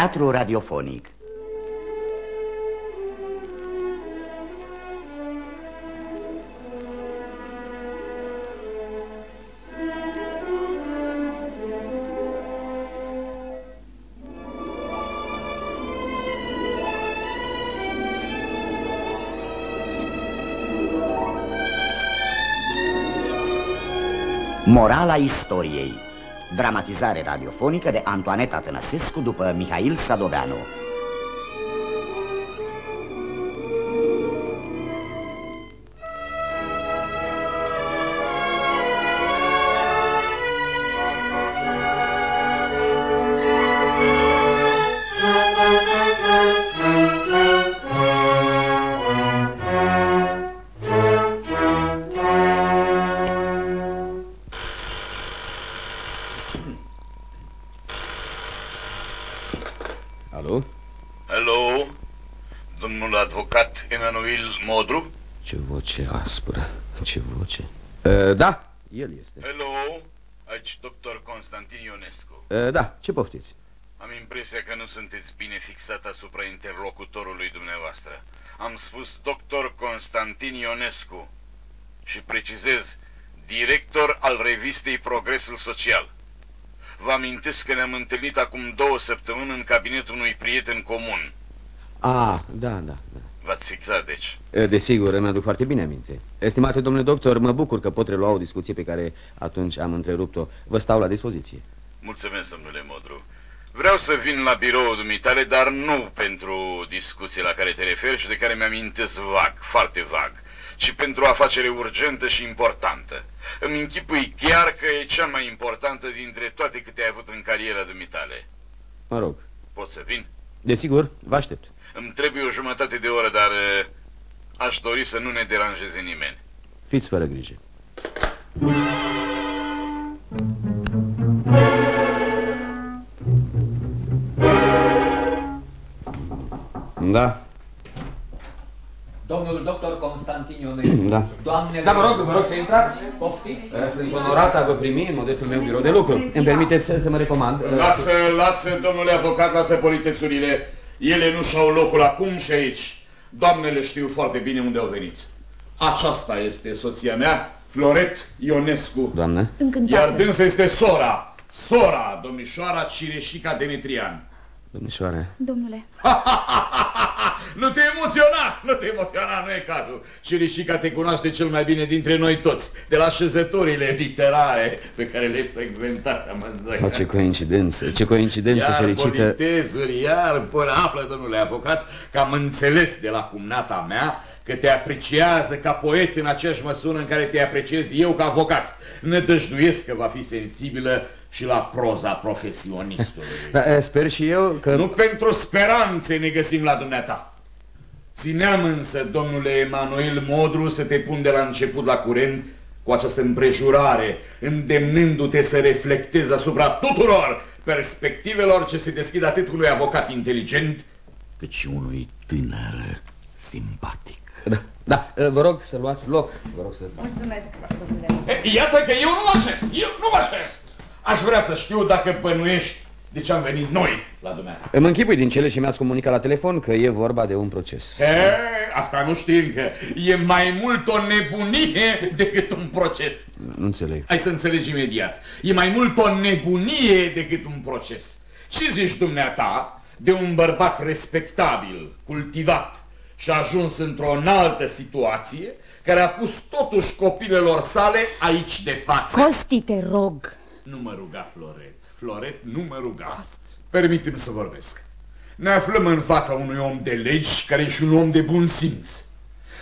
Teatru radiofonic. Morala istoriei Dramatizare radiofonică de Antoaneta Tănăsescu după Mihail Sadoveanu da, el este. Hello, aici doctor Constantin Ionescu. Uh, da, ce poftiți? Am impresia că nu sunteți bine fixat asupra interlocutorului dumneavoastră. Am spus doctor Constantin Ionescu și precizez, director al revistei Progresul Social. Vă amintesc că ne-am întâlnit acum două săptămâni în cabinetul unui prieten comun. Ah, da, da, da. V-ați fixat, deci. Uh, Desigur, îmi aduc foarte bine aminte. Estimate domnule doctor, mă bucur că pot relua o discuție pe care atunci am întrerupt-o. Vă stau la dispoziție. Mulțumesc, domnule Modru. Vreau să vin la biroul dumitale, dar nu pentru discuții la care te referi și de care mi-amintesc vag, foarte vag, ci pentru o afacere urgentă și importantă. Îmi închipui chiar că e cea mai importantă dintre toate câte ai avut în cariera dumitale. Mă rog. Pot să vin? Desigur, vă aștept. Îmi trebuie o jumătate de oră, dar eh, aș dori să nu ne deranjeze nimeni. Fiți fără grijă. Da, Domnul doctor Constantin Ionescu. da. Doamnele... Da, vă rog, vă rog să intrați. Poftiți? Uh, Sunt onorat a vă primi în modestul meu birou de lucru. Îmi permiteți să să mă recomand? uh, Lasă, lasă, domnule avocat, lasă politețurile. Ele nu și-au locul acum și aici. Doamnele știu foarte bine unde au venit. Aceasta este soția mea, Floret Ionescu. Doamnă? Încântată. Iar dânsa este sora, sora, domnișoara Cireșica Demetrian. Domnișoare. Domnule, nu te emoționa, nu te emoționa, nu e cazul. Cireșica te cunoaște cel mai bine dintre noi toți, de la șezătorile literare pe care le frecventați amândoi. Oh, ce coincidență, ce coincidență Iar fericită. politezuri, iar până află, domnule avocat, că am înțeles de la cumnata mea că te apreciază ca poet în aceeași măsură în care te apreciez eu ca avocat. Nădăjduiesc că va fi sensibilă și la proza profesionistului. Da, eh, sper și eu că... Nu pentru speranțe ne găsim la dumneata. Țineam însă, domnule Emanuel Modru, să te pun de la început la curent cu această împrejurare, îndemnându-te să reflectezi asupra tuturor perspectivelor ce se deschid atât unui avocat inteligent, cât și unui tânăr simpatic. Da, da, eh, vă rog să luați loc. Vă rog să... mulțumesc, domnule. E, iată că eu nu mă așez, eu nu mă așez. Aș vrea să știu dacă bănuiești de ce am venit noi la dumneata. Îmi închipui din cele ce mi-ați comunicat la telefon că e vorba de un proces. E, asta nu știi încă. E mai mult o nebunie decât un proces. Nu înțeleg. Hai să înțelegi imediat. E mai mult o nebunie decât un proces. Ce zici dumneata de un bărbat respectabil, cultivat și ajuns într-o înaltă situație, care a pus totuși copilelor sale aici de față? Costi, te rog. Nu mă ruga, Floret. Floret, nu mă ruga. Permite-mi să vorbesc. Ne aflăm în fața unui om de legi care e și un om de bun simț.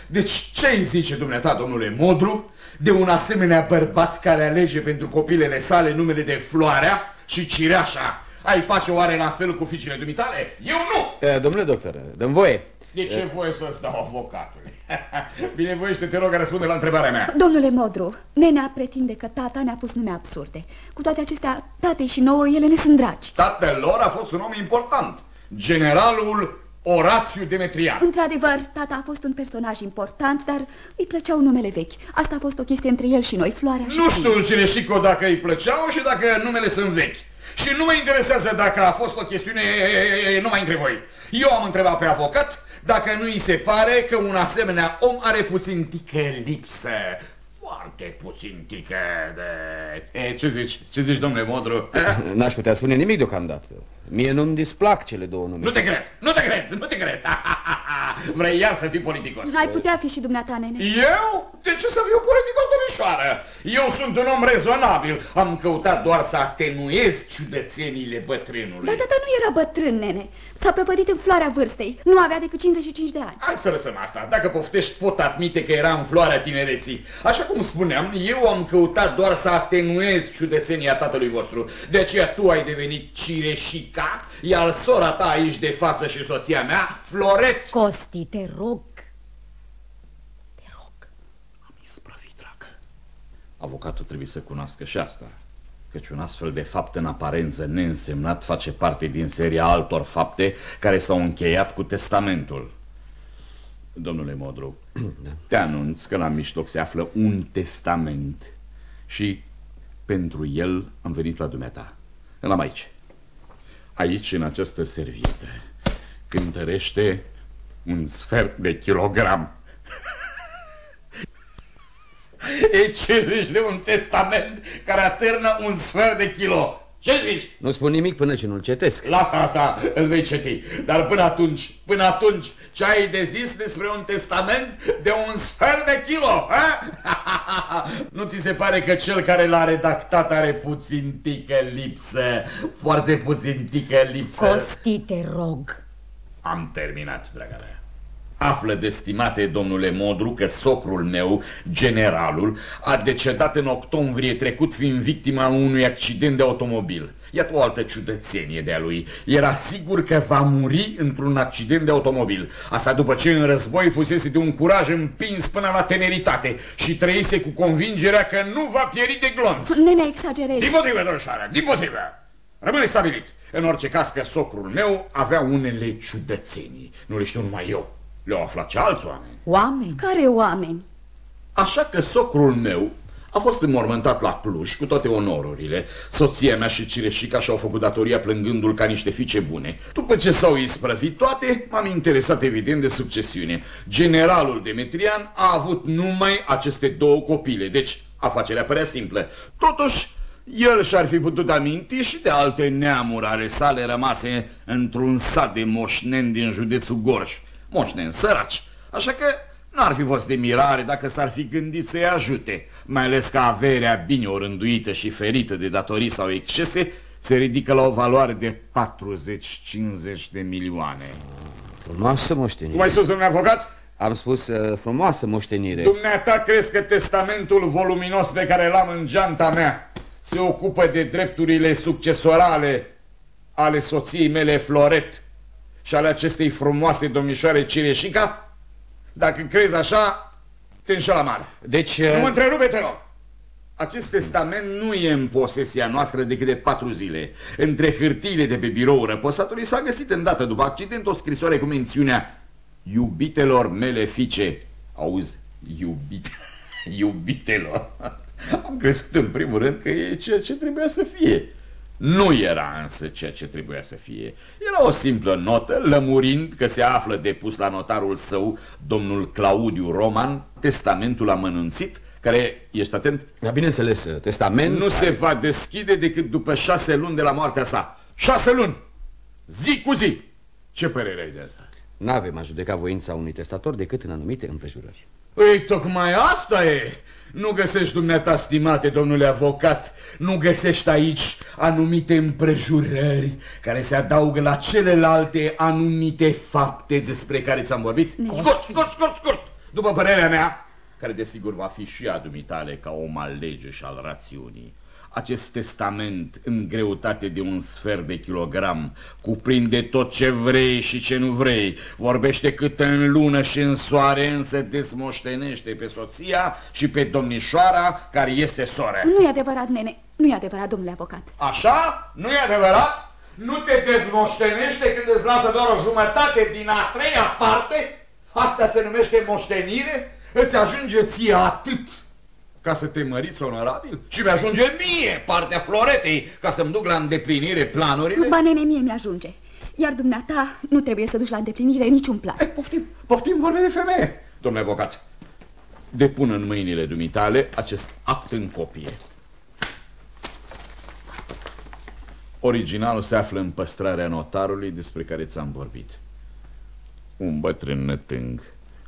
Deci ce îi zice dumneata, domnule Modru, de un asemenea bărbat care alege pentru copilele sale numele de Floarea și Cireașa? Ai face oare la fel cu fiicele dumitale? Eu nu! Eh, Domnule doctor, dăm voie. De ce voie să-ți dau avocatului? Binevoiește, te rog, răspunde la întrebarea mea. Domnule Modru, nenea pretinde că tata ne-a pus nume absurde. Cu toate acestea, tatei și nouă, ele ne sunt dragi. Tatăl lor a fost un om important, generalul Orațiu Demetrian. Într-adevăr, tata a fost un personaj important, dar îi plăceau numele vechi. Asta a fost o chestie între el și noi, Floarea și Nu Prin. știu Cireșico dacă îi plăceau și dacă numele sunt vechi. Și nu mă interesează dacă a fost o chestiune numai între voi. Eu am întrebat pe avocat dacă nu îi se pare că un asemenea om are puțin tică lipsă foarte puțin tică de... E, ce zici? Ce zici, domnule Modru? N-aș putea spune nimic deocamdată. Mie nu-mi displac cele două nume. Nu te cred, nu te cred, nu te cred. Vrei iar să fii politicos. Ai putea fi și dumneata, nene. Eu? De ce să fiu politicos, domnișoară? Eu sunt un om rezonabil. Am căutat doar să atenuez ciudățenile bătrânului. Dar tata nu era bătrân, nene. S-a prăpădit în floarea vârstei. Nu avea decât 55 de ani. Hai să lăsăm asta. Dacă poftești, pot admite că era în floarea tinereții. Așa cum spuneam, eu am căutat doar să atenuez ciudățenia tatălui vostru. De aceea tu ai devenit cireșica, iar sora ta aici de față și soția mea, Floret. Costi, te rog. Te rog. Am isprăvit, dragă. Avocatul trebuie să cunoască și asta. Căci un astfel de fapt în aparență neînsemnat face parte din seria altor fapte care s-au încheiat cu testamentul. Domnule Modru, da. te anunț că la mijloc se află un testament și pentru el am venit la dumneata. Îl am aici. Aici, în această servietă, cântărește un sfert de kilogram. E ce zici de un testament care atârnă un sfert de kilo? Ce zici? Nu spun nimic până ce nu-l cetesc. Lasă asta, îl vei ceti. Dar până atunci, până atunci, ce ai de zis despre un testament de un sfert de kilo? Ha? nu ți se pare că cel care l-a redactat are puțin tică lipsă? Foarte puțin tică lipsă? Costi, te rog. Am terminat, draga mea. Află, destimate domnule Modru, că socrul meu, generalul, a decedat în octombrie trecut fiind victima unui accident de automobil. Iată o altă ciudățenie de-a lui. Era sigur că va muri într-un accident de automobil. Asta după ce în război fusese de un curaj împins până la teneritate și trăise cu convingerea că nu va pieri de glonț. Nene, exagerezi. Din potrivă, domnișoară, din potrivă. Rămâne stabilit. În orice caz că socrul meu avea unele ciudățenii. Nu le știu numai eu. Le-au aflat și alți oameni. Oameni? Care oameni? Așa că socrul meu a fost înmormântat la Cluj cu toate onorurile. Soția mea și Cireșica și-au făcut datoria plângându-l ca niște fiice bune. După ce s-au isprăvit toate, m-am interesat evident de succesiune. Generalul Demetrian a avut numai aceste două copile, deci afacerea părea simplă. Totuși, el și-ar fi putut aminti și de alte neamuri ale sale rămase într-un sat de moșneni din județul Gorj moșneni săraci. Așa că nu ar fi fost de mirare dacă s-ar fi gândit să-i ajute, mai ales că averea bine orânduită și ferită de datorii sau excese se ridică la o valoare de 40-50 de milioane. Frumoasă moștenire. Cum ai spus, domnule avocat? Am spus uh, frumoasă moștenire. Dumneata crezi că testamentul voluminos pe care l-am în geanta mea se ocupă de drepturile succesorale ale soției mele Floret și ale acestei frumoase domnișoare Cireșica? Dacă crezi așa, te înșela mare. Deci... Nu mă uh, întrerupe, te rog. Acest testament nu e în posesia noastră decât de patru zile. Între hârtiile de pe birou răposatului s-a găsit îndată după accident o scrisoare cu mențiunea Iubitelor mele fiice. Auzi, iubite, iubitelor. Am crezut în primul rând că e ceea ce trebuia să fie. Nu era însă ceea ce trebuia să fie. Era o simplă notă, lămurind că se află depus la notarul său, domnul Claudiu Roman, testamentul amănunțit, care, ești atent? Da, bineînțeles, testament... Nu se va deschide decât după șase luni de la moartea sa. Șase luni! Zi cu zi! Ce părere ai de asta? N-avem a judeca voința unui testator decât în anumite împrejurări. Păi, tocmai asta e! Nu găsești dumneata, stimate domnule avocat, nu găsești aici anumite împrejurări care se adaugă la celelalte anumite fapte despre care ți-am vorbit? Scurt, scurt, scurt, scurt! După părerea mea, care desigur va fi și a dumitale ca om al lege și al rațiunii, acest testament, în greutate de un sfert de kilogram, cuprinde tot ce vrei și ce nu vrei, vorbește cât în lună și în soare, însă desmoștenește pe soția și pe domnișoara care este soră. Nu e adevărat, nene, nu e adevărat, domnule avocat. Așa? Nu e adevărat? Nu te dezmoștenește când îți lasă doar o jumătate din a treia parte? Asta se numește moștenire? Îți ajunge ție atât ca să te măriți onorabil? Și mi-ajunge mie partea floretei ca să-mi duc la îndeplinire planurile? Ba, nene, mie mi-ajunge. Iar dumneata nu trebuie să duci la îndeplinire niciun plan. E, poftim, poftim vorbe de femeie, domnule avocat. Depun în mâinile dumitale acest act în copie. Originalul se află în păstrarea notarului despre care ți-am vorbit. Un bătrân nătâng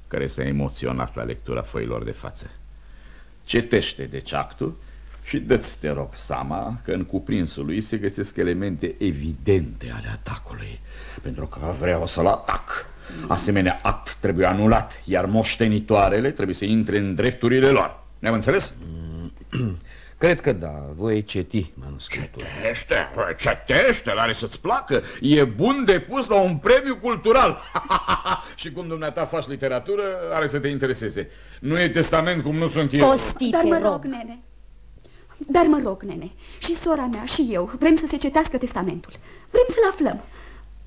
care s-a emoționat la lectura foilor de față. Cetește deci actul și dă-ți, te rog, seama că în cuprinsul lui se găsesc elemente evidente ale atacului, pentru că vreau să-l atac. Asemenea act trebuie anulat, iar moștenitoarele trebuie să intre în drepturile lor. Ne-am înțeles? Cred că da, voi ceti manuscritul. Cetește, cetește, are să-ți placă. E bun de pus la un premiu cultural. și cum dumneata faci literatură, are să te intereseze. Nu e testament cum nu sunt eu. Costi, Dar mă rog, rog, nene. Dar mă rog, nene, și sora mea și eu vrem să se cetească testamentul. Vrem să-l aflăm.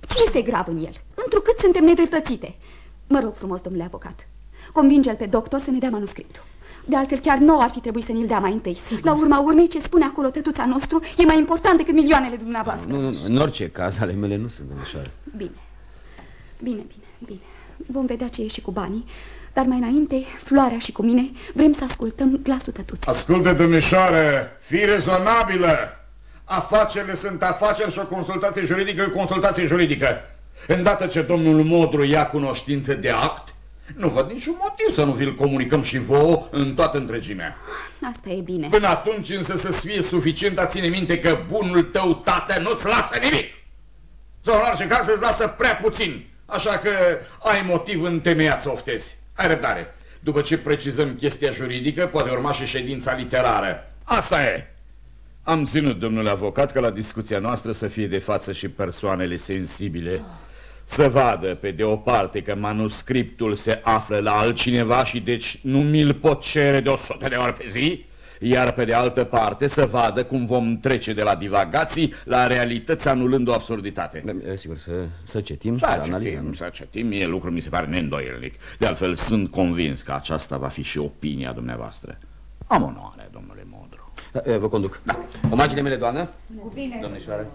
Ce este grav în el? Întrucât suntem nedreptățite. Mă rog frumos, domnule avocat, convinge-l pe doctor să ne dea manuscriptul. De altfel, chiar nou ar fi trebuit să ne-l dea mai întâi. Sigur. La urma urmei, ce spune acolo tătuța nostru e mai important decât milioanele dumneavoastră. Nu, nu, nu, în orice caz, ale mele nu sunt domnișoare. Bine, bine, bine, bine. Vom vedea ce e și cu banii, dar mai înainte, Floarea și cu mine vrem să ascultăm glasul tătuții. Ascultă, domnișoare, fii rezonabilă. Afacerile sunt afaceri și o consultație juridică e o consultație juridică. Îndată ce domnul Modru ia cunoștință de act, nu văd niciun motiv să nu vi-l comunicăm și vouă în toată întregimea. Asta e bine. Până atunci însă să-ți fie suficient a ține minte că bunul tău tată nu-ți lasă nimic. Sau în orice caz îți lasă prea puțin. Așa că ai motiv întemeiat să oftezi. Ai răbdare. După ce precizăm chestia juridică, poate urma și ședința literară. Asta e. Am ținut, domnule avocat, că la discuția noastră să fie de față și persoanele sensibile. Să vadă, pe de o parte, că manuscriptul se află la altcineva și deci nu mi-l pot cere de o sută de ori pe zi, iar pe de altă parte să vadă cum vom trece de la divagații la realități anulând o absurditate. Da, sigur, să, să cetim, să, să analizăm. Să cetim, e lucru mi se pare neîndoielnic. De altfel, sunt convins că aceasta va fi și opinia dumneavoastră. Am onoare, domnule Modru. Da, vă conduc. Da. Omagine mele, doamnă. Bine. Domnișoare.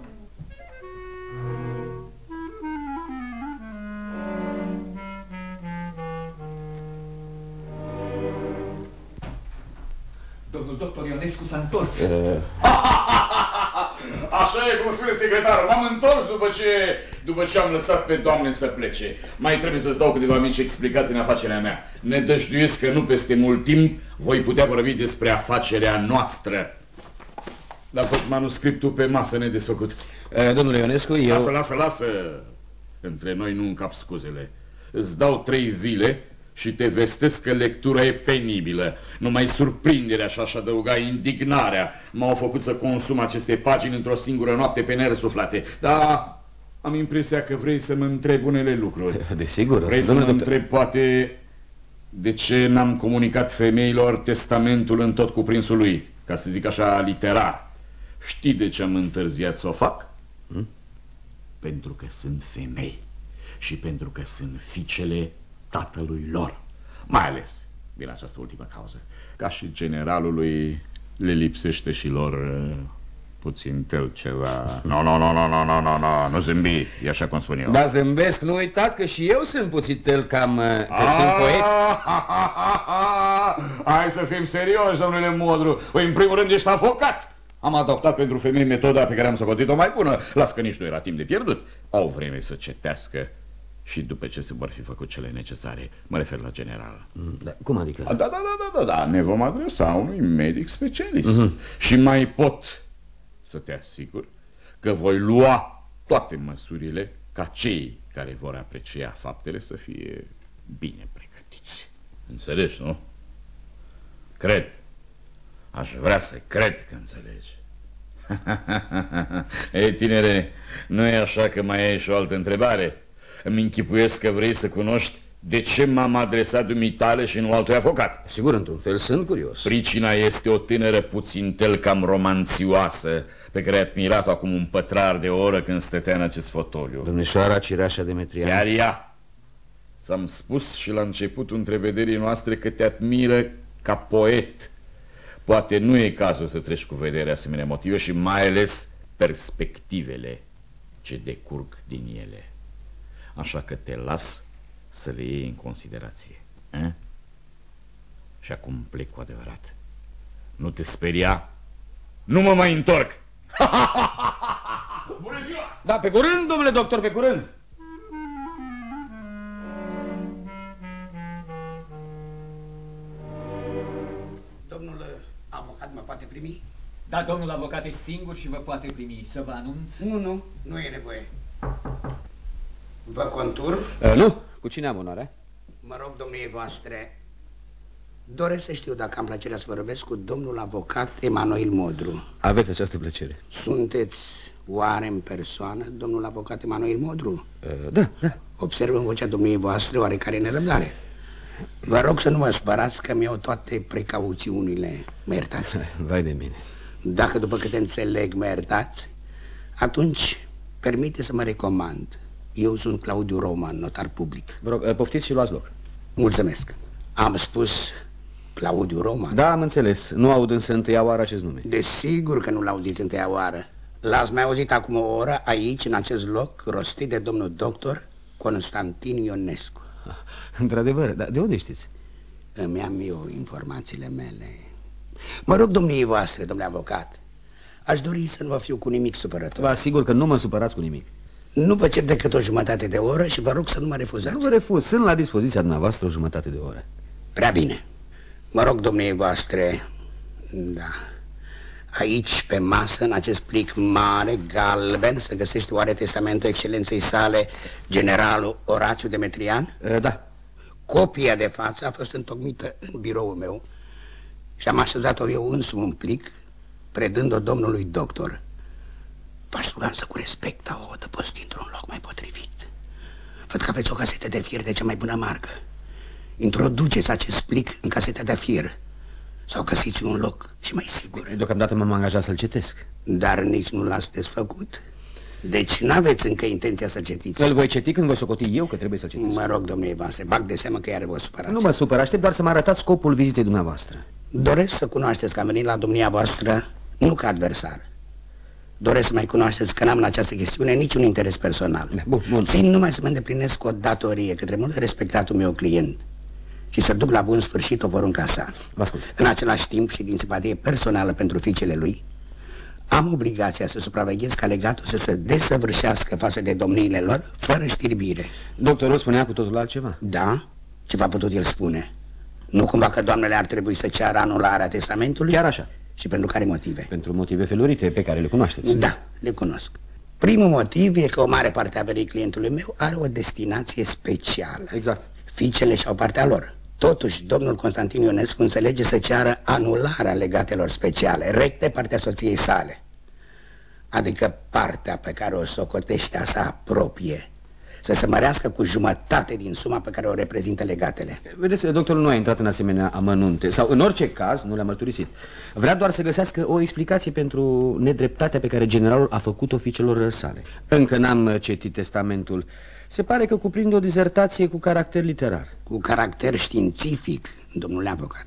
Domnul doctor Ionescu s-a întors. Așa e cum spune secretarul. M-am întors după ce, după ce am lăsat pe doamne să plece. Mai trebuie să-ți dau câteva mici explicații în afacerea mea. Ne dăjduiesc că nu peste mult timp voi putea vorbi despre afacerea noastră. Dar fost manuscriptul pe masă nedesfăcut. Domnule Ionescu, eu... Lasă, lasă, lasă. Între noi nu încap scuzele. Îți dau trei zile și te vestesc că lectura e penibilă. Numai surprinderea și aș adăuga indignarea m-au făcut să consum aceste pagini într-o singură noapte pe nervi suflate. Dar am impresia că vrei să mă întrebi unele lucruri. Desigur. Vrei să mă doctor... întreb poate de ce n-am comunicat femeilor testamentul în tot cuprinsul lui, ca să zic așa literar. Știi de ce am întârziat să o fac? Hmm? Pentru că sunt femei și pentru că sunt fiicele tatălui lor. Mai ales din această ultimă cauză. Ca și generalului le lipsește și lor uh, puțin tel ceva. Nu, no, nu, no, nu, no, nu, nu, nu, nu, nu zâmbi, e așa cum spun eu. Da, zâmbesc, nu uitați că și eu sunt puțin tel cam, uh, că ah! sunt poet. Hai să fim serioși, domnule Modru. Păi, în primul rând, ești avocat. Am adoptat pentru femei metoda pe care am socotit-o mai bună. Las că nici nu era timp de pierdut. Au vreme să cetească și după ce se vor fi făcut cele necesare. Mă refer la general. Mm, da, cum adică? Da, da, da, da, da, da. Ne vom adresa unui medic specialist. Uh -huh. Și mai pot să te asigur că voi lua toate măsurile ca cei care vor aprecia faptele să fie bine pregătiți. Înțelegi, nu? Cred. Aș vrea să cred că înțelegi. Ei, tinere, nu e așa că mai ai și o altă întrebare? Îmi închipuiesc că vrei să cunoști de ce m-am adresat dumitale și nu altui avocat. Sigur, într-un fel, sunt curios. Pricina este o tânără puțin tel cam romanțioasă, pe care ai admirat-o acum un pătrar de oră când stătea în acest fotoliu. Domnișoara Cireașa Demetrian. Chiar ea. S-am spus și la începutul întrevederii noastre că te admiră ca poet Poate nu e cazul să treci cu vederea asemenea motive și mai ales perspectivele ce decurg din ele. Așa că te las să le iei în considerație. Eh? Și acum plec cu adevărat. Nu te speria, nu mă mai întorc. Bună ziua! Da, pe curând, domnule doctor, pe curând. Domnul avocat mă poate primi? Da, domnul avocat e singur și vă poate primi. Să vă anunț? Nu, nu, nu e nevoie. Vă contur? Uh, nu, cu cine am onoarea? Mă rog, domniei voastre, doresc să știu dacă am plăcerea să vorbesc cu domnul avocat Emanuel Modru. Aveți această plăcere. Sunteți oare în persoană domnul avocat Emanuel Modru? Uh, da, da. Observ în vocea domniei voastre oarecare nerăbdare. Vă rog să nu vă spărați că mi-au toate precauțiunile. Mă iertați? Vai de mine. Dacă după câte înțeleg mă iertați, atunci permite să mă recomand. Eu sunt Claudiu Roman, notar public. Vă rog, uh, poftiți și luați loc. Mulțumesc. Am spus Claudiu Roman. Da, am înțeles. Nu aud însă întâia oară acest nume. Desigur că nu l-auziți întâia oară. L-ați mai auzit acum o oră aici, în acest loc, rostit de domnul doctor Constantin Ionescu. Într-adevăr, dar de unde știți? Îmi am eu informațiile mele. Mă rog domniei voastre, domnule avocat, aș dori să nu vă fiu cu nimic supărător. Vă asigur că nu mă supărați cu nimic. Nu vă cer decât o jumătate de oră și vă rog să nu mă refuzați. Nu vă refuz. Sunt la dispoziția dumneavoastră o jumătate de oră. Prea bine. Mă rog domniei voastre, da, aici pe masă, în acest plic mare, galben, să găsești oare testamentul excelenței sale, generalul Orațiu Demetrian? Uh, da. Copia de față a fost întocmită în biroul meu și am așezat-o eu însumi în plic, predând-o domnului doctor. V-aș ruga să cu respect o post într-un loc mai potrivit. Văd că aveți o casetă de fier de cea mai bună marcă. Introduceți acest plic în caseta de fier sau găsiți un loc și mai sigur. Deocamdată m-am angajat să-l citesc. Dar nici nu l-ați desfăcut. Deci n-aveți încă intenția să citiți. Îl voi citi când voi socoti eu că trebuie să citesc. Mă rog, domnule voastre, bag de seamă că iar vă supărați. Nu mă supăr, aștept doar să mă arătați scopul vizitei dumneavoastră. Doresc să cunoașteți că am venit la domnia voastră nu ca adversar. Doresc să mai cunoașteți că n-am la această chestiune niciun interes personal. Bun, bun. Țin numai să mă îndeplinesc o datorie către mult respectatul meu client și să duc la bun sfârșit o porunca sa. Vă ascult. În același timp și din simpatie personală pentru fiicele lui, am obligația să supraveghez ca legatul să se desăvârșească față de domniile lor, fără știrbire. Doctorul spunea cu totul altceva. Da? Ce v-a putut el spune? Nu cumva că doamnele ar trebui să ceară anularea testamentului? Chiar așa. Și pentru care motive? Pentru motive felurite pe care le cunoașteți. Da, le cunosc. Primul motiv e că o mare parte a verii clientului meu are o destinație specială. Exact. Fiicele și-au partea lor. Totuși, domnul Constantin Ionescu înțelege să ceară anularea legatelor speciale, recte partea soției sale. Adică partea pe care o socotește a sa proprie, să se mărească cu jumătate din suma pe care o reprezintă legatele. Vedeți, doctorul nu a intrat în asemenea amănunte, sau în orice caz nu le-a mărturisit. Vrea doar să găsească o explicație pentru nedreptatea pe care generalul a făcut oficiilor sale. Încă n-am citit testamentul. Se pare că cuprinde o dizertație cu caracter literar. Cu caracter științific, domnule avocat.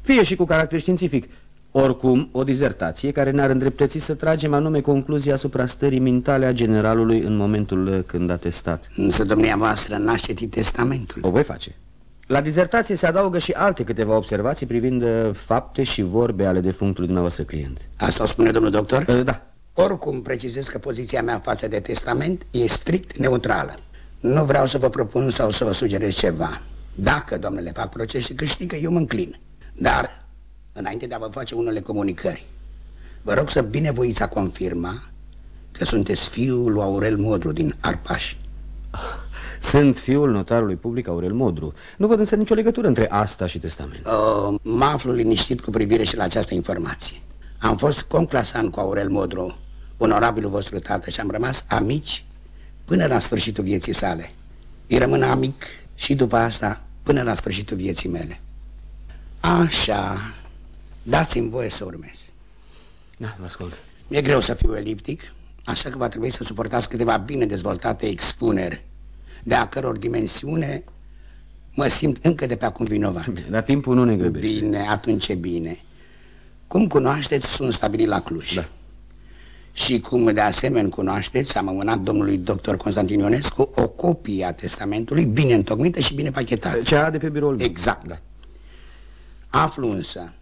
Fie și cu caracter științific. Oricum, o dizertație care ne-ar îndreptăți să tragem anume concluzia asupra stării mentale a generalului în momentul când a testat. Însă domnia voastră n-a citit testamentul. O voi face. La dizertație se adaugă și alte câteva observații privind uh, fapte și vorbe ale defunctului dumneavoastră client. Asta o spune domnul doctor? Uh, Da. Oricum, precizez că poziția mea față de testament e strict neutrală. Nu vreau să vă propun sau să vă sugerez ceva. Dacă, domnule, fac proces și câștigă, eu mă înclin. Dar, înainte de a vă face unele comunicări, vă rog să binevoiți a confirma că sunteți fiul lui Aurel Modru din Arpaș. Sunt fiul notarului public Aurel Modru. Nu văd însă nicio legătură între asta și testament. Uh, mă aflu liniștit cu privire și la această informație. Am fost conclasant cu Aurel Modru, onorabilul vostru tată, și am rămas amici până la sfârșitul vieții sale. Îi rămân amic și după asta până la sfârșitul vieții mele. Așa, dați-mi voie să urmez. Da, vă ascult. Mi-e greu să fiu eliptic, așa că va trebui să suportați câteva bine dezvoltate expuneri, de a căror dimensiune mă simt încă de pe acum vinovat. Bine, dar timpul nu ne grăbește. Bine, atunci e bine. Cum cunoașteți, sunt stabilit la Cluj. Da. Și cum de asemenea cunoașteți, am amânat domnului doctor Constantin Ionescu o copie a testamentului bine întocmită și bine pachetată. Cea de pe biroul meu. Exact. Da. Aflu însă,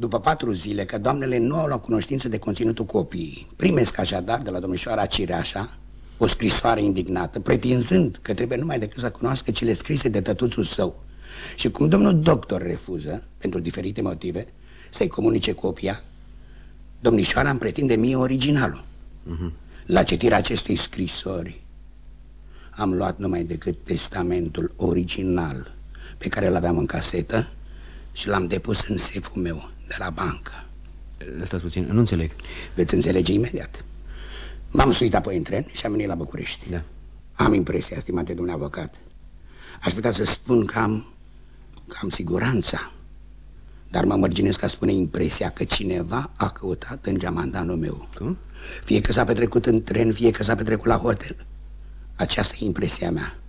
după patru zile, că doamnele nu au luat cunoștință de conținutul copiii. Primesc așadar de la domnișoara Cireașa o scrisoare indignată, pretinzând că trebuie numai decât să cunoască cele scrise de tătuțul său. Și cum domnul doctor refuză, pentru diferite motive, să-i comunice copia, domnișoara îmi pretinde mie originalul. Mhm. La citirea acestei scrisori am luat numai decât testamentul original pe care îl aveam în casetă și l-am depus în seful meu de la bancă. Stați puțin, nu înțeleg. Veți înțelege imediat. M-am suit apoi în tren și am venit la București. Da. Am impresia, stimate domnule avocat. Aș putea să spun că am, că am siguranța. Dar mă mărginesc a spune impresia că cineva a căutat în geamandanul meu. Cum? Fie că s-a petrecut în tren, fie că s-a petrecut la hotel. Aceasta e impresia mea.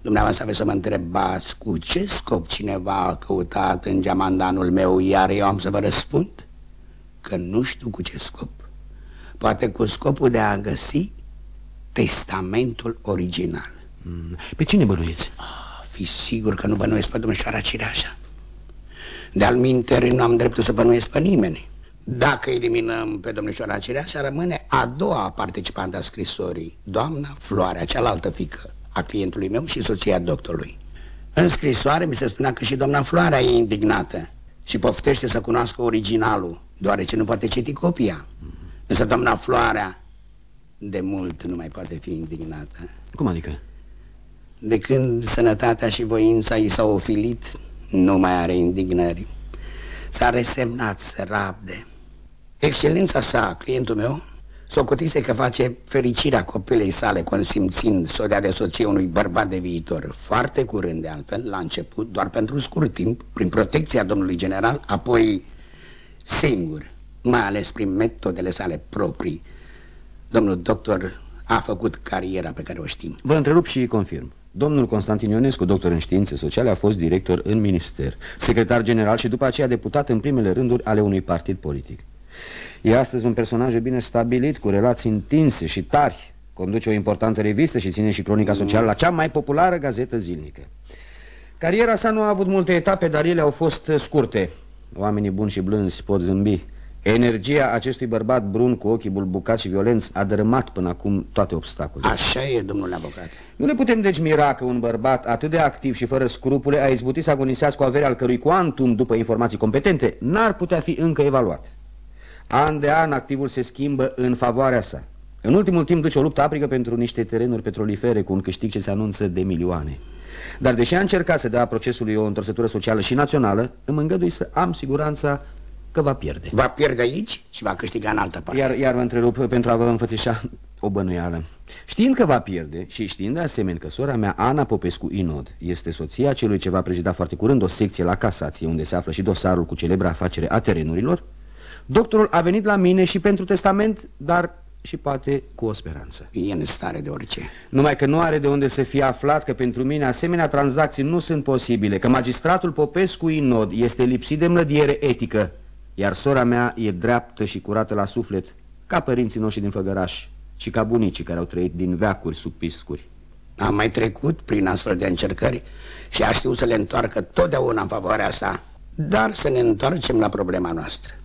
Dumneavoastră aveți să mă întrebați cu ce scop cineva a căutat în geamandanul meu, iar eu am să vă răspund că nu știu cu ce scop. Poate cu scopul de a găsi testamentul original. Mm. Pe cine bănuiți? Fi sigur că nu bănuiesc pe domnișoara Cireașa. De-al minteri nu am dreptul să bănuiesc pe nimeni. Dacă eliminăm pe domnișoara Cireașa, rămâne a doua participantă a scrisorii, doamna Floarea, cealaltă fică a clientului meu și soția doctorului. În scrisoare mi se spunea că și doamna Floarea e indignată și poftește să cunoască originalul, deoarece nu poate citi copia. Însă doamna Floarea de mult nu mai poate fi indignată. Cum adică? De când sănătatea și voința i s-au ofilit, nu mai are indignări. S-a resemnat să rabde. Excelența sa, clientul meu, socotise că face fericirea copilei sale consimțind să o dea de soție unui bărbat de viitor. Foarte curând, de altfel, la început, doar pentru scurt timp, prin protecția domnului general, apoi singur, mai ales prin metodele sale proprii. Domnul doctor a făcut cariera pe care o știm. Vă întrerup și confirm. Domnul Constantin Ionescu, doctor în științe sociale, a fost director în minister, secretar general și după aceea deputat în primele rânduri ale unui partid politic. E astăzi un personaj bine stabilit, cu relații întinse și tari. Conduce o importantă revistă și ține și cronica socială la cea mai populară gazetă zilnică. Cariera sa nu a avut multe etape, dar ele au fost scurte. Oamenii buni și blânzi pot zâmbi. Energia acestui bărbat brun cu ochii bulbucați și violenți a dărâmat până acum toate obstacolele. Așa e, domnule avocat. Nu ne putem deci mira că un bărbat atât de activ și fără scrupule a izbutit să agonisească o avere al cărui quantum, după informații competente, n-ar putea fi încă evaluat. An de an activul se schimbă în favoarea sa. În ultimul timp duce o luptă aprică pentru niște terenuri petrolifere cu un câștig ce se anunță de milioane. Dar deși a încercat să dea procesului o întorsătură socială și națională, îmi îngădui să am siguranța că va pierde. Va pierde aici și va câștiga în altă parte. Iar, iar vă întrerup pentru a vă înfățișa o bănuială. Știind că va pierde și știind de asemenea că sora mea, Ana Popescu Inod, este soția celui ce va prezida foarte curând o secție la casație, unde se află și dosarul cu celebra afacere a terenurilor, doctorul a venit la mine și pentru testament, dar și poate cu o speranță. E în stare de orice. Numai că nu are de unde să fie aflat că pentru mine asemenea tranzacții nu sunt posibile, că magistratul Popescu Inod este lipsit de mlădiere etică, iar sora mea e dreaptă și curată la suflet, ca părinții noștri din Făgăraș și ca bunicii care au trăit din veacuri sub piscuri. Am mai trecut prin astfel de încercări și aș știut să le întoarcă totdeauna în favoarea sa. Dar să ne întoarcem la problema noastră.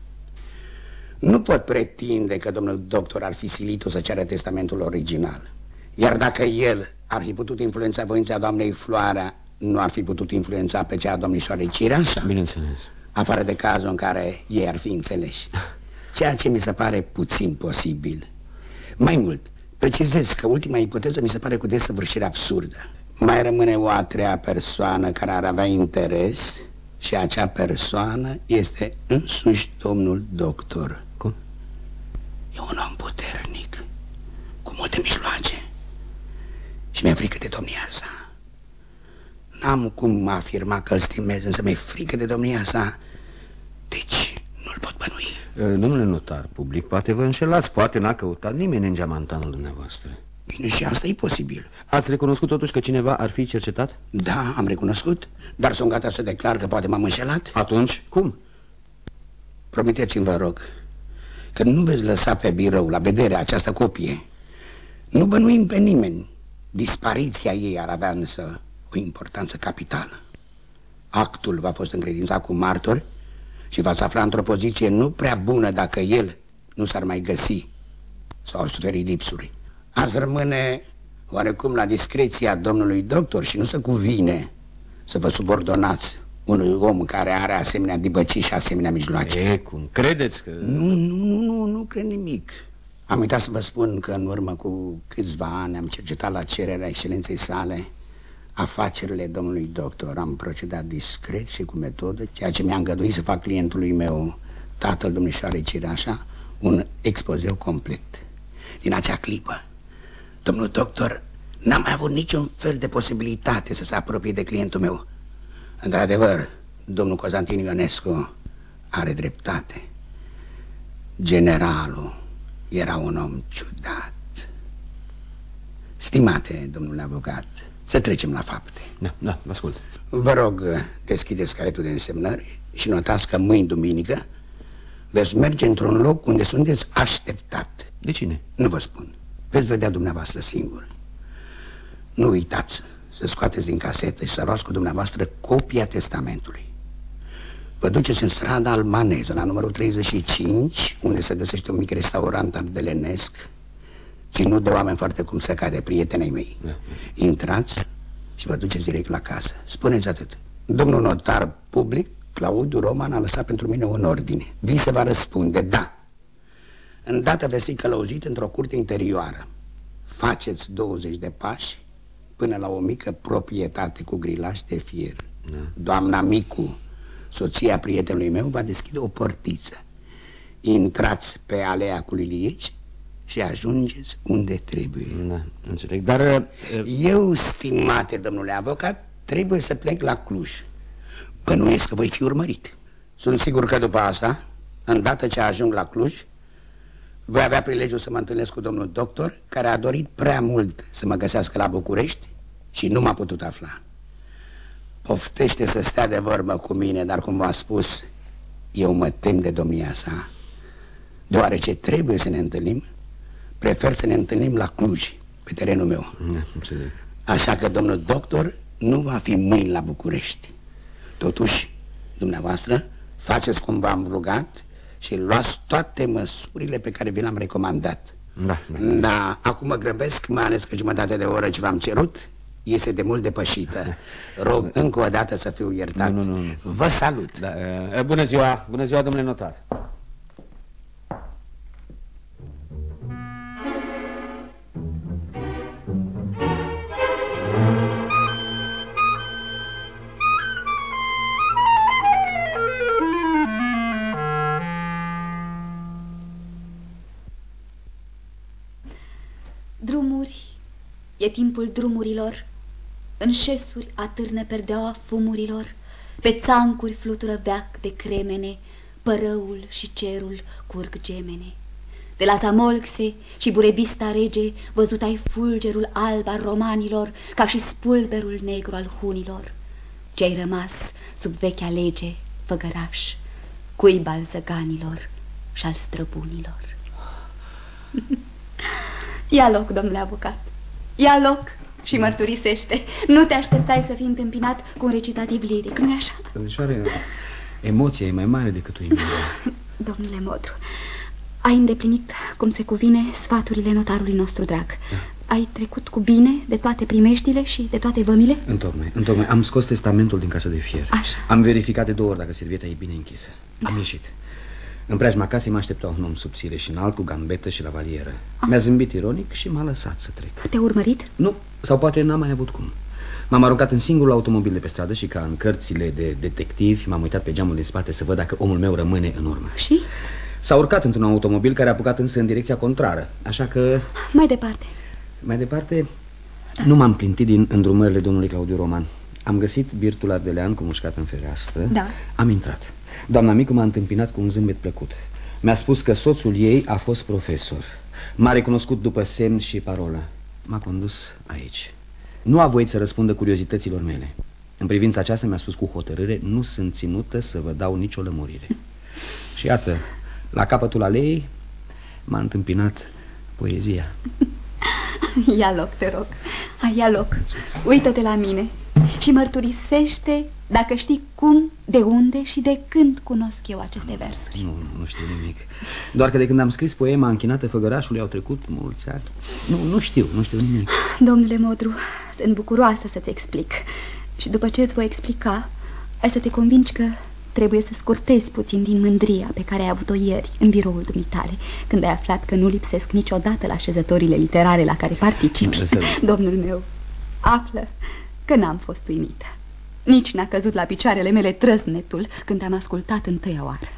Nu pot pretinde că domnul doctor ar fi silit-o să ceară testamentul original. Iar dacă el ar fi putut influența voința doamnei Floarea, nu ar fi putut influența pe cea a domnișoarei Cireașa? Bineînțeles. Afară de cazul în care ei ar fi înțeleși. Ceea ce mi se pare puțin posibil. Mai mult, precizez că ultima ipoteză mi se pare cu desăvârșire absurdă. Mai rămâne o a treia persoană care ar avea interes și acea persoană este însuși domnul doctor. Cum? E un om puternic, cu multe mijloace și mi-e frică de domnia sa. N-am cum afirma că îl stimez, însă mi-e frică de domnia sa, deci nu-l pot bănui. E, Domnule notar public, poate vă înșelați, poate n-a căutat nimeni în geamantanul dumneavoastră. Bine, și asta e posibil. Ați recunoscut totuși că cineva ar fi cercetat? Da, am recunoscut, dar sunt gata să declar că poate m-am înșelat. Atunci, cum? Promiteți-mi, vă rog, că nu veți lăsa pe birou la vedere această copie. Nu bănuim pe nimeni. Dispariția ei ar avea însă o importanță capitală. Actul va fost încredințat cu martori și va afla într-o poziție nu prea bună dacă el nu s-ar mai găsi sau ar suferi lipsuri. Ați rămâne oarecum la discreția domnului doctor și nu se cuvine să vă subordonați unui om care are asemenea dibăcii și asemenea mijloace. E, cum credeți că... Nu, nu, nu, nu, nu cred nimic. Am uitat să vă spun că în urmă cu câțiva ani am cercetat la cererea excelenței sale afacerile domnului doctor. Am procedat discret și cu metodă, ceea ce mi-a îngăduit să fac clientului meu, tatăl domnișoarei Cireașa, un expozeu complet. Din acea clipă, domnul doctor n-a mai avut niciun fel de posibilitate să se apropie de clientul meu. Într-adevăr, domnul Cozantin Ionescu are dreptate. Generalul era un om ciudat. Stimate, domnule avocat, să trecem la fapte. Da, da, vă ascult. Vă rog, deschideți caietul de însemnări și notați că mâini duminică veți merge într-un loc unde sunteți așteptat. De cine? Nu vă spun. Veți vedea dumneavoastră singur. Nu uitați să scoateți din casetă și să luați cu dumneavoastră copia testamentului. Vă duceți în strada albaneză, la numărul 35, unde se găsește un mic restaurant ardelenesc, ținut de oameni foarte cum se cade, prietenei mei. Da. Intrați și vă duceți direct la casă. Spuneți atât. Domnul notar public, Claudiu Roman, a lăsat pentru mine un ordine. Vi se va răspunde, da. Îndată veți fi călăuzit într-o curte interioară. Faceți 20 de pași până la o mică proprietate cu grilaj de fier. Da. Doamna Micu, soția prietenului meu, va deschide o portiță. Intrați pe alea cu lilieci și ajungeți unde trebuie. Da, înțeleg, dar... Uh... Eu, stimate domnule avocat, trebuie să plec la Cluj. Bănuiesc că voi fi urmărit. Sunt sigur că după asta, îndată ce ajung la Cluj, voi avea prilejul să mă întâlnesc cu domnul doctor, care a dorit prea mult să mă găsească la București și nu m-a putut afla. Poftește să stea de vorbă cu mine, dar cum v-a spus, eu mă tem de domnia sa. Deoarece trebuie să ne întâlnim, prefer să ne întâlnim la Cluj, pe terenul meu. Da, Așa că domnul doctor nu va fi mâini la București. Totuși, dumneavoastră, faceți cum v-am rugat și luați toate măsurile pe care vi le-am recomandat. Da, da. da, acum mă grăbesc, mai ales că jumătate de oră ce v-am cerut este de mult depășită. Rog încă o dată să fiu iertat. Nu, nu, nu. Vă salut. Da, uh, bună ziua, bună ziua, domnule notar. E timpul drumurilor, în șesuri atârnă perdeaua fumurilor, pe țancuri flutură veac de cremene, părăul și cerul curg gemene. De la Zamolxe și burebista rege, văzut ai fulgerul alb al romanilor, ca și spulberul negru al hunilor. Ce-ai rămas sub vechea lege, făgăraș, cuib al zăganilor și al străbunilor. Ia loc, domnule avocat. Ia loc și mărturisește. Nu te așteptai să fii întâmpinat cu un recitativ liric, nu-i așa? Domnișoare, emoția e mai mare decât uimirea. Domnule Modru, ai îndeplinit, cum se cuvine, sfaturile notarului nostru drag. Da. Ai trecut cu bine de toate primeștile și de toate vămile? Întocmai, întocmai. Am scos testamentul din casa de fier. Așa. Am verificat de două ori dacă servieta e bine închisă. Da. Am ieșit. În preajma casei mă aștepta un om subțire și înalt, cu gambetă și la valieră. Ah. Mi-a zâmbit ironic și m-a lăsat să trec. Te-a urmărit? Nu, sau poate n-am mai avut cum. M-am aruncat în singurul automobil de pe stradă și ca în cărțile de detectivi m-am uitat pe geamul din spate să văd dacă omul meu rămâne în urmă. Și? S-a urcat într-un automobil care a apucat însă în direcția contrară, așa că... Mai departe. Mai departe, da. nu m-am plintit din îndrumările domnului Claudiu Roman. Am găsit birtul ardelean cu mușcat în fereastră. Da. Am intrat. Doamna Micu m-a întâmpinat cu un zâmbet plăcut. Mi-a spus că soțul ei a fost profesor. M-a recunoscut după semn și parolă. M-a condus aici. Nu a voit să răspundă curiozităților mele. În privința aceasta mi-a spus cu hotărâre, nu sunt ținută să vă dau nicio lămurire. Și iată, la capătul aleei m-a întâmpinat poezia. Ia loc, te rog. Hai, ia loc. Uită-te la mine și mărturisește dacă știi cum, de unde și de când cunosc eu aceste versuri. Nu, nu știu nimic. Doar că de când am scris poema închinată făgărașului au trecut mulți ani. Nu, nu știu, nu știu nimic. Domnule Modru, sunt bucuroasă să-ți explic. Și după ce îți voi explica, ai să te convingi că trebuie să scurtezi puțin din mândria pe care ai avut-o ieri în biroul dumitale, când ai aflat că nu lipsesc niciodată la așezătorile literare la care participi. Domnul meu, află că n-am fost uimită. Nici n-a căzut la picioarele mele trăsnetul când am ascultat întâia oară.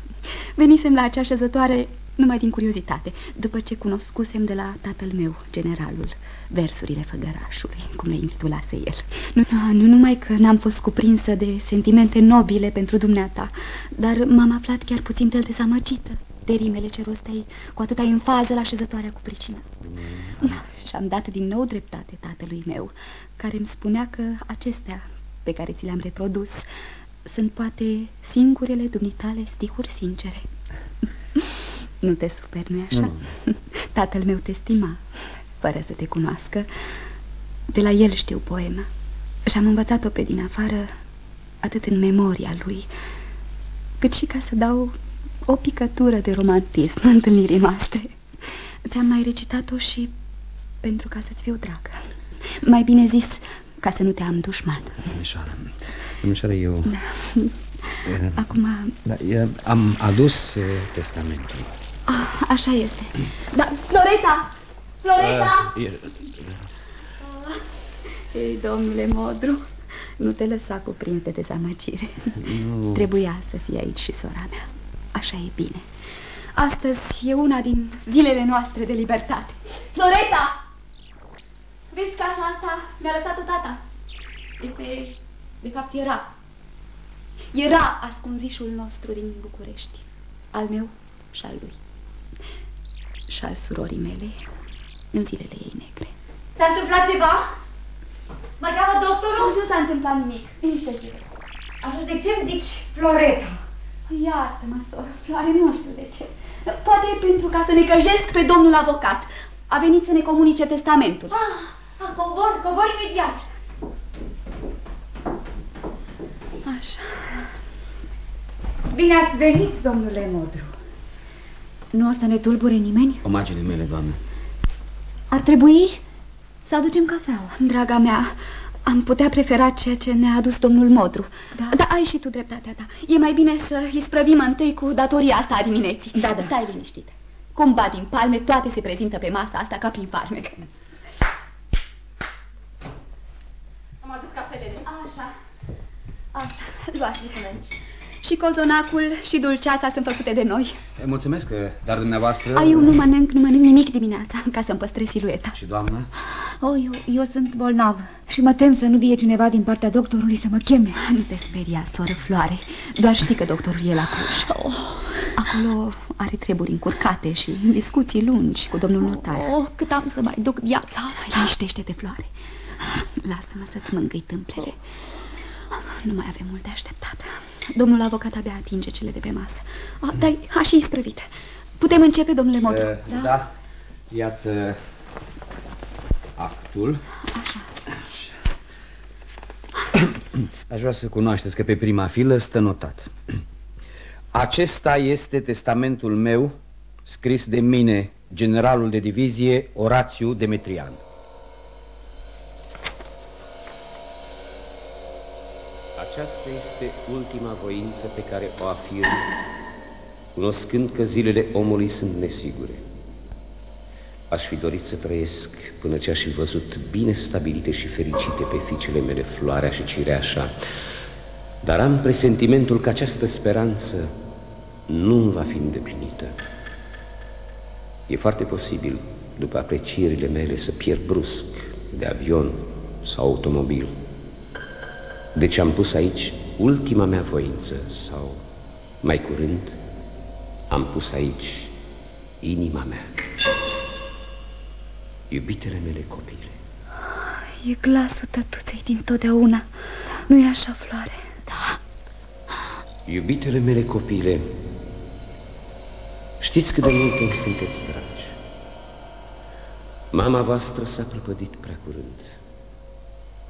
Venisem la acea așezătoare numai din curiozitate, după ce cunoscusem de la tatăl meu, generalul, versurile făgărașului, cum le intitulase el. Nu, nu numai că n-am fost cuprinsă de sentimente nobile pentru dumneata, dar m-am aflat chiar puțin de dezamăgită de rimele ce rosteai cu atâta fază la așezătoarea cu pricina. Mm. Și-am dat din nou dreptate tatălui meu, care îmi spunea că acestea pe care ți le-am reprodus sunt poate singurele dumitale stihuri sincere. Nu te super, nu-i așa? Nu. Tatăl meu te stima, fără să te cunoască. De la el știu poema și am învățat-o pe din afară atât în memoria lui, cât și ca să dau o picătură de romantism în întâlnirii noastre. Ți-am mai recitat-o și pentru ca să-ți fiu dragă. Mai bine zis, ca să nu te am dușman. Domnișoară, domnișoară, eu... Da. Acum... Da, eu am adus uh, testamentul. Ah, așa este. Da, Floreta! Floreta! Uh, e... Ah, ei, domnule Modru, nu te lăsa cuprins de dezamăgire. Nu. Trebuia să fie aici și sora mea. Așa e bine. Astăzi e una din zilele noastre de libertate. Floreta! Vezi casa asta? Mi-a lăsat-o tata. Este, de fapt, era. Era ascunzișul nostru din București. Al meu și al lui. Și al surorii mele în zilele ei negre. S-a întâmplat ceva? Mă cheamă doctorul? Nu s-a întâmplat nimic. Liniștește-te. Așa de ce îmi zici Floreta? Iartă-mă, soră, Floare, nu știu de ce. Poate pentru ca să ne căjesc pe domnul avocat. A venit să ne comunice testamentul. Ah, ah cobor, cobor imediat. Așa. Bine ați venit, domnule Modru. Nu o să ne tulbure nimeni? Omagele mele, doamne. Ar trebui să aducem cafeaua. Draga mea, am putea prefera ceea ce ne-a adus domnul Modru. Da? da, ai și tu dreptatea ta. E mai bine să îi sprăvim întâi cu datoria asta a dimineții. Da, da. Stai liniștit. Cumva din palme toate se prezintă pe masa asta ca prin farmec. Am adus cafelele. Așa. Așa, luați-vă aici. Și cozonacul și dulceața sunt făcute de noi. Mulțumesc, dar dumneavoastră... A, eu nu mănânc, nu mănânc nimic dimineața, ca să-mi păstrez silueta. Și doamna? Oh, eu, eu sunt bolnavă și mă tem să nu vie cineva din partea doctorului să mă cheme. Nu te speria, soră Floare. Doar știi că doctorul e la Cluj. Oh. Acolo are treburi încurcate și discuții lungi cu domnul notar. Oh, cât am să mai duc viața. Liniștește-te, Floare. Lasă-mă să-ți mângâi tâmplele. Nu mai avem mult de așteptat. Domnul avocat abia atinge cele de pe masă. Ah, dar a și isprăvit. Putem începe, domnule Modru? Uh, da? Da. Iată actul. Așa. Așa. Aș vrea să cunoașteți că pe prima filă stă notat. Acesta este testamentul meu scris de mine, generalul de divizie Orațiu Demetrian. Aceasta este ultima voință pe care o afirm, cunoscând că zilele omului sunt nesigure. Aș fi dorit să trăiesc până ce aș fi văzut bine stabilite și fericite pe fiicele mele Floarea și Cireașa, dar am presentimentul că această speranță nu va fi îndeplinită. E foarte posibil, după aprecierile mele, să pierd brusc de avion sau automobil. Deci am pus aici ultima mea voință sau, mai curând, am pus aici inima mea. Iubitele mele copile. E glasul tătuței din totdeauna. Nu-i așa, Floare? Da. Iubitele mele copile, Știți cât de mult îmi sunteți dragi. Mama voastră s-a prăpădit prea curând.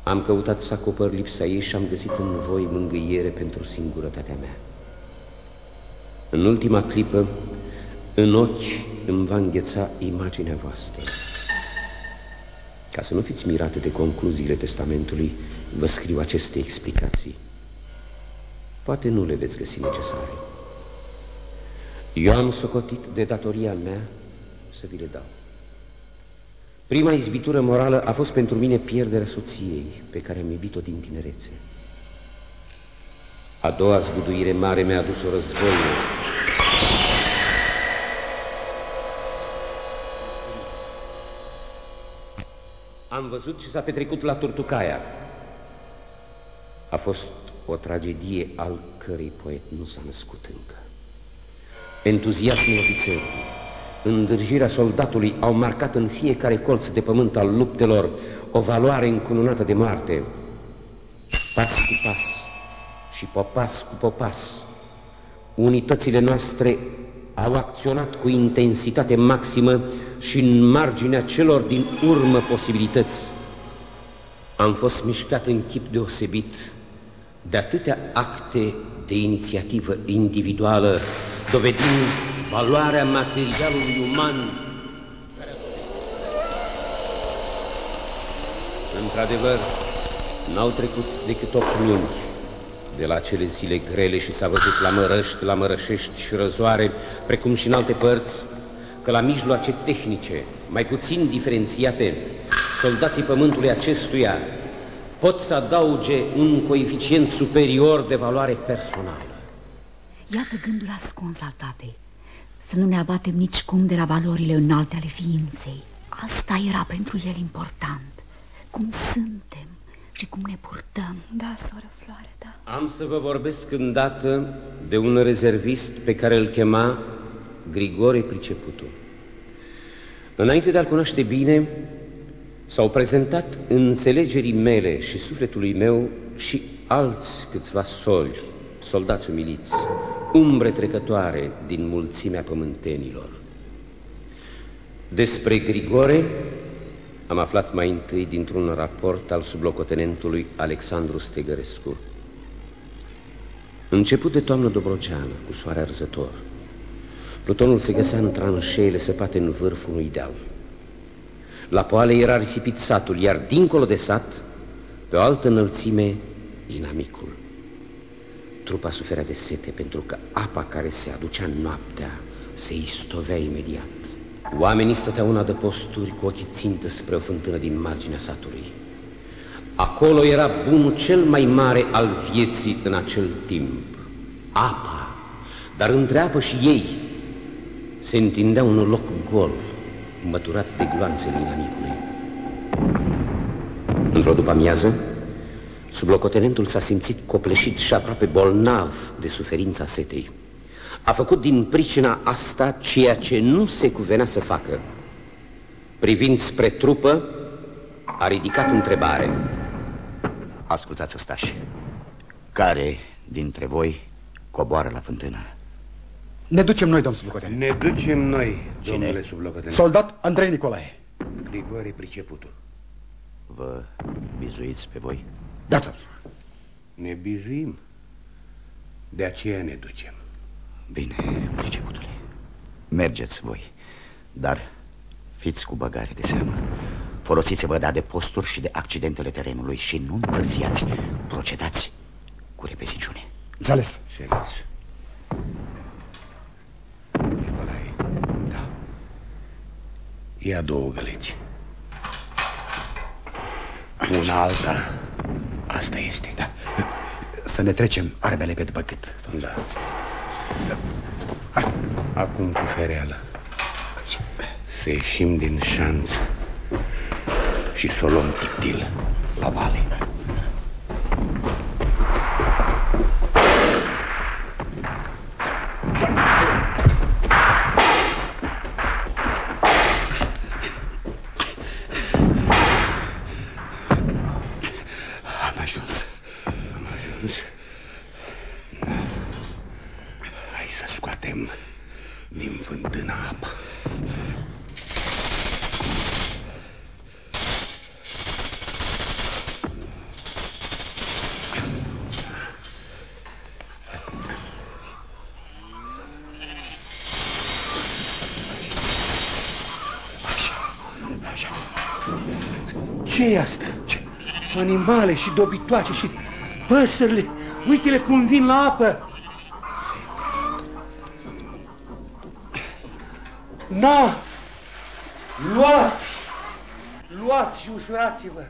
Am căutat să acopăr lipsa ei și am găsit în voi mângâiere pentru singurătatea mea. În ultima clipă, în ochi îmi va îngheța imaginea voastră. Ca să nu fiți mirate de concluziile testamentului, vă scriu aceste explicații. Poate nu le veți găsi necesare. Eu am socotit de datoria mea să vi le dau. Prima izbitură morală a fost pentru mine pierderea soției pe care am iubit-o din tinerețe. A doua zguduire mare mi-a adus o războie. Am văzut ce s-a petrecut la Turtucaia. A fost o tragedie al cărei poet nu s-a născut încă. Entuziasmul ofițerului, îndârjirea soldatului au marcat în fiecare colț de pământ al luptelor o valoare încununată de moarte. Pas cu pas și popas cu popas, unitățile noastre au acționat cu intensitate maximă și în marginea celor din urmă posibilități. Am fost mișcat în chip deosebit de atâtea acte de inițiativă individuală, dovedind valoarea materialului uman. Într-adevăr, n-au trecut decât opt luni de la cele zile grele și s-a văzut la Mărăști, la Mărășești și Răzoare, precum și în alte părți, că la mijloace tehnice, mai puțin diferențiate, soldații pământului acestuia pot să adauge un coeficient superior de valoare personală. Iată gândul ascuns al tatei. Să nu ne abatem nici cum de la valorile înalte ale ființei. Asta era pentru el important. Cum suntem și cum ne purtăm. Da, soră Floare, da. Am să vă vorbesc îndată de un rezervist pe care îl chema Grigore Priceputul. Înainte de a-l cunoaște bine, s-au prezentat înțelegerii mele și sufletului meu și alți câțiva soli, soldați umiliți, umbre trecătoare din mulțimea pământenilor. Despre Grigore am aflat mai întâi dintr-un raport al sublocotenentului Alexandru Stegărescu. Început de toamnă Dobrogeană, cu soare arzător, plutonul se găsea în tranșeele săpate în vârful unui deal. La poale era risipit satul, iar dincolo de sat, pe o altă înălțime, inamicul. Trupa suferea de sete pentru că apa care se aducea noaptea se istovea imediat. Oamenii stăteau în adăposturi cu ochii țintă spre o fântână din marginea satului. Acolo era bunul cel mai mare al vieții în acel timp. Apa. Dar între apă și ei se întindea un loc gol, măturat de gloanțele inamicului. Într-o după-amiază, sublocotenentul s-a simțit copleșit și aproape bolnav de suferința setei. A făcut din pricina asta ceea ce nu se cuvenea să facă. Privind spre trupă, a ridicat întrebare. Ascultați, ostași. Care dintre voi coboară la fântână? Ne ducem noi, domn sublocotenent. Ne ducem noi, Cine? domnule sublocotenent. Soldat Andrei Nicolae. Grigore Priceputul. Vă bizuiți pe voi? Da, domn. Ne bijuim. De aceea ne ducem. Bine, priceputule. Mergeți voi, dar fiți cu băgare de seamă. Folosiți-vă de adeposturi și de accidentele terenului și nu întârziați. Procedați cu repeziciune. Înțeles. Serios. Nicolae. Da. Ia două găleți. Una alta. Asta este. Da. Să ne trecem armele pe după gât. Da. Acum cu fereală. Să ieșim din șanț și să o luăm titil la vale. Am ajuns. Am ajuns. Da. Hai să scoatem din fântână Ce e asta? Ce? Animale și dobitoace și păsările. Uite-le cum vin la apă. Na! Luați! Luați și ușurați-vă!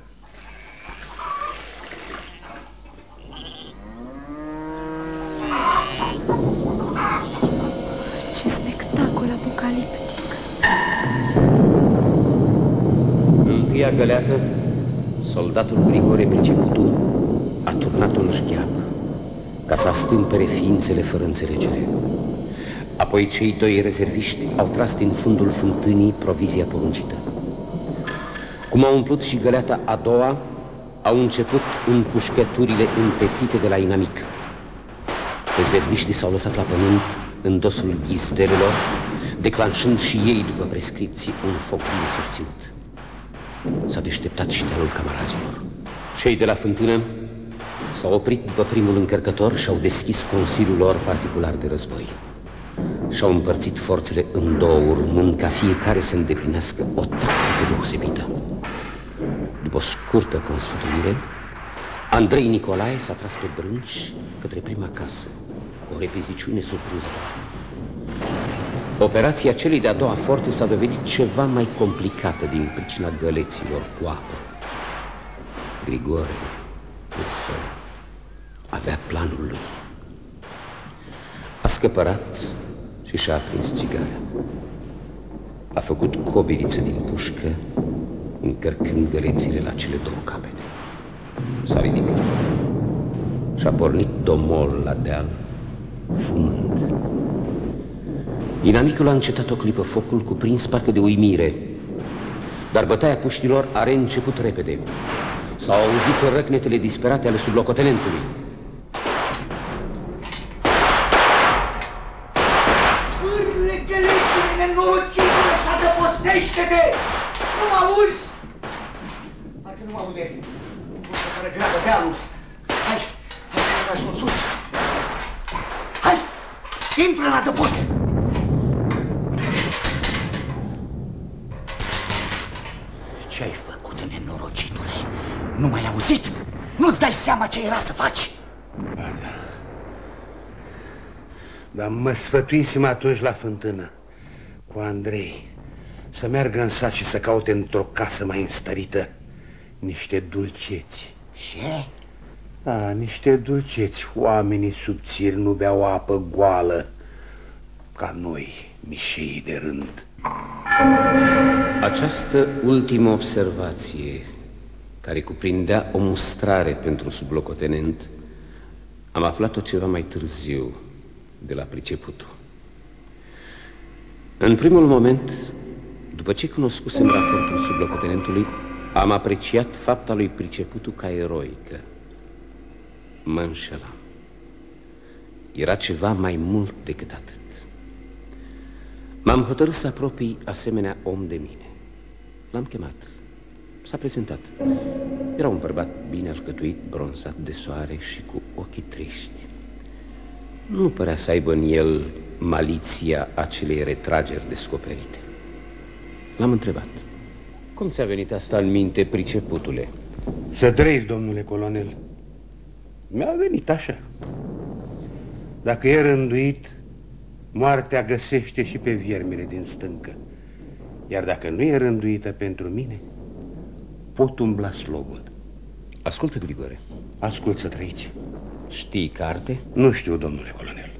Ce spectacol apocaliptic! Întâia găleată, soldatul Grigore Priceputu a turnat un șcheap ca să astâmpere ființele fără înțelegere. Apoi cei doi rezerviști au tras din fundul fântânii provizia poruncită. Cum au umplut și găleata a doua, au început împușcăturile întețite de la inamic. Rezerviștii s-au lăsat la pământ în dosul ghizdelelor, declanșând și ei, după prescripții, un foc bine susținut. S-a deșteptat și dealul camarazilor. Cei de la fântână s-au oprit după primul încărcător și au deschis consiliul lor particular de război și-au împărțit forțele în două, urmând ca fiecare să îndeplinească o tactică deosebită. După o scurtă consfătuire, Andrei Nicolae s-a tras pe brânci către prima casă, o repeziciune surprinzătoare. Operația celei de-a doua forțe s-a dovedit ceva mai complicată din pricina găleților cu apă. Grigore, însă, avea planul lui. A scăpărat și și-a aprins țigarea. A făcut cobiriță din pușcă, încărcând gălețile la cele două capete. S-a ridicat și a pornit domol la deal, fumând. Inamicul a încetat o clipă focul, cuprins parcă de uimire, dar bătaia puștilor are început repede. S-au auzit răcnetele disperate ale sublocotenentului. Oprește-te! Nu mă auzi? Parcă nu mă aude. Nu să fără greabă dealul. Hai, hai să ne în sus. Hai, intră în adăpost. Ce-ai făcut, nenorocitule? Nu m-ai auzit? Nu-ți dai seama ce era să faci? Ba da. Dar mă sfătuisem atunci la fântână cu Andrei să meargă în sat și să caute într-o casă mai înstărită niște dulceți. Ce? A, niște dulceți. Oamenii subțiri nu beau apă goală ca noi, mișei de rând. Această ultimă observație, care cuprindea o mustrare pentru sublocotenent, am aflat-o ceva mai târziu de la priceputul. În primul moment, după ce cunoscusem raportul sublocotenentului, am apreciat fapta lui priceputul ca eroică. Mă înșelam. Era ceva mai mult decât atât. M-am hotărât să apropii asemenea om de mine. L-am chemat. S-a prezentat. Era un bărbat bine alcătuit, bronzat de soare și cu ochii triști. Nu părea să aibă în el maliția acelei retrageri descoperite. L-am întrebat. Cum ți-a venit asta în minte, priceputule? Să trăiți, domnule colonel. Mi-a venit așa. Dacă e rânduit, moartea găsește și pe viermile din stâncă. Iar dacă nu e rânduită pentru mine, pot umbla slobod. Ascultă, Grigore. Ascult să trăiți. Știi carte? Nu știu, domnule colonel.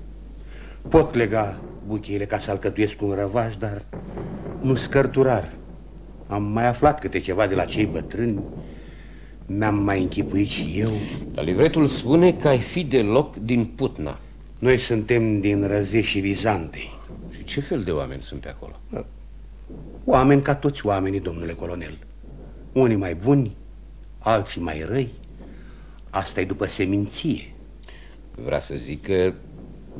Pot lega bucheile ca să alcătuiesc un răvaș, dar nu scărturar. Am mai aflat câte ceva de la cei bătrâni. Mi-am mai închipuit și eu. Dar livretul spune că ai fi de loc din Putna. Noi suntem din și Vizantei. Și ce fel de oameni sunt pe acolo? Oameni ca toți oamenii, domnule colonel. Unii mai buni, alții mai răi. asta e după seminție. Vrea să zic că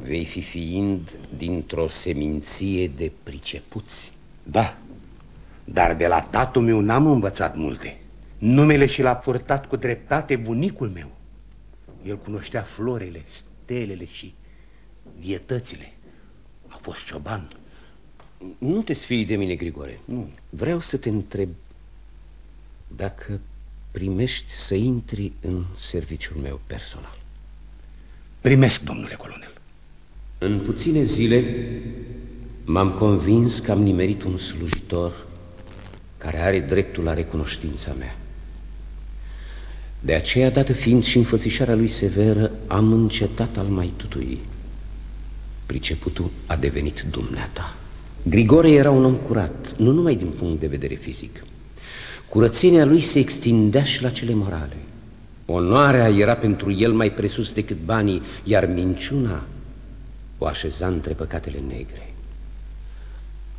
vei fi fiind dintr-o seminție de pricepuți. Da, dar de la tatul meu n-am învățat multe. Numele și l-a purtat cu dreptate bunicul meu. El cunoștea florele, stelele și vietățile. A fost cioban. Nu te sfii de mine, Grigore. Nu. Vreau să te întreb dacă primești să intri în serviciul meu personal. Primesc, domnule colonel. În puține zile m-am convins că am nimerit un slujitor care are dreptul la recunoștința mea. De aceea, dată fiind și înfățișarea lui severă, am încetat al mai tutui. Priceputul a devenit dumneata. Grigore era un om curat, nu numai din punct de vedere fizic. Curățenia lui se extindea și la cele morale. Onoarea era pentru el mai presus decât banii, iar minciuna o așeza între păcatele negre.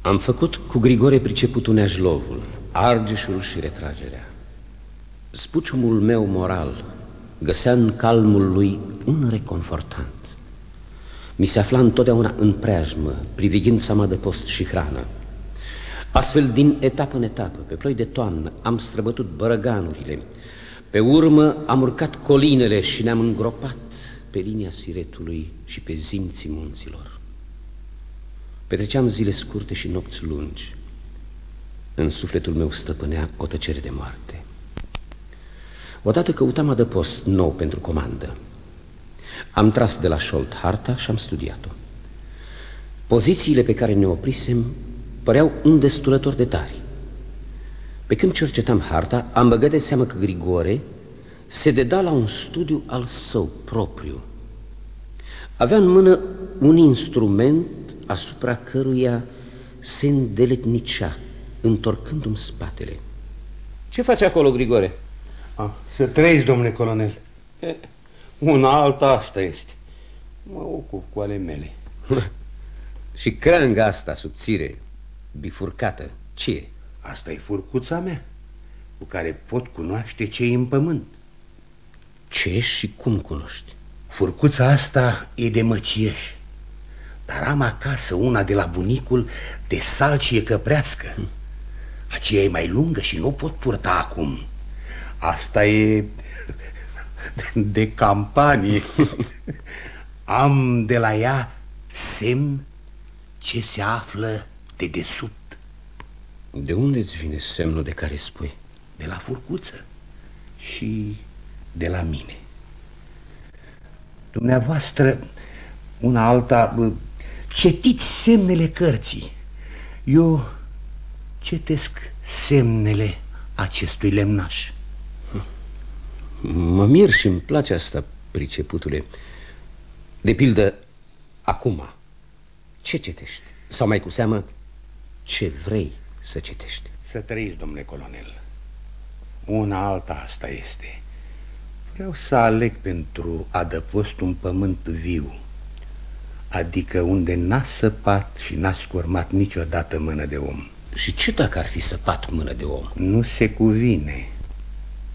Am făcut cu Grigore priceputul neajlovul, argeșul și retragerea. Spuciumul meu moral găsea în calmul lui un reconfortant. Mi se afla întotdeauna în preajmă, privighind seama de post și hrană. Astfel, din etapă în etapă, pe ploi de toamnă, am străbătut bărăganurile. Pe urmă am urcat colinele și ne-am îngropat pe linia siretului și pe zimții munților. Petreceam zile scurte și nopți lungi. În sufletul meu stăpânea o tăcere de moarte. Odată căutam adăpost nou pentru comandă. Am tras de la șolt harta și am studiat-o. Pozițiile pe care ne oprisem păreau îndestulător de tari. Pe când cercetam harta, am băgat de seamă că Grigore se deda la un studiu al său propriu. Avea în mână un instrument asupra căruia se îndeletnicea, întorcându-mi spatele. Ce face acolo, Grigore? Ah, să trăiți, domnule colonel. Una alta asta este. Mă ocup cu ale mele. Și creanga asta subțire, bifurcată, ce e? Asta e furcuța mea, cu care pot cunoaște ce e în pământ. Ce și cum cunoști? Furcuța asta e de măcieș, dar am acasă una de la bunicul de salcie căprească. Hm. Aceea e mai lungă și nu o pot purta acum. Asta e de campanie. Am de la ea semn ce se află de desubt. De unde îți vine semnul de care spui? De la furcuță și de la mine. Dumneavoastră, una alta, cetiți semnele cărții. Eu cetesc semnele acestui lemnaș. Mă mir și îmi place asta, priceputule. De pildă, acum, ce citești? Sau mai cu seamă, ce vrei să citești? Să trăiți, domnule colonel. Una alta asta este. Vreau să aleg pentru adăpost un pământ viu, adică unde n-a săpat și n-a scurmat niciodată mână de om. Și ce dacă ar fi săpat mână de om? Nu se cuvine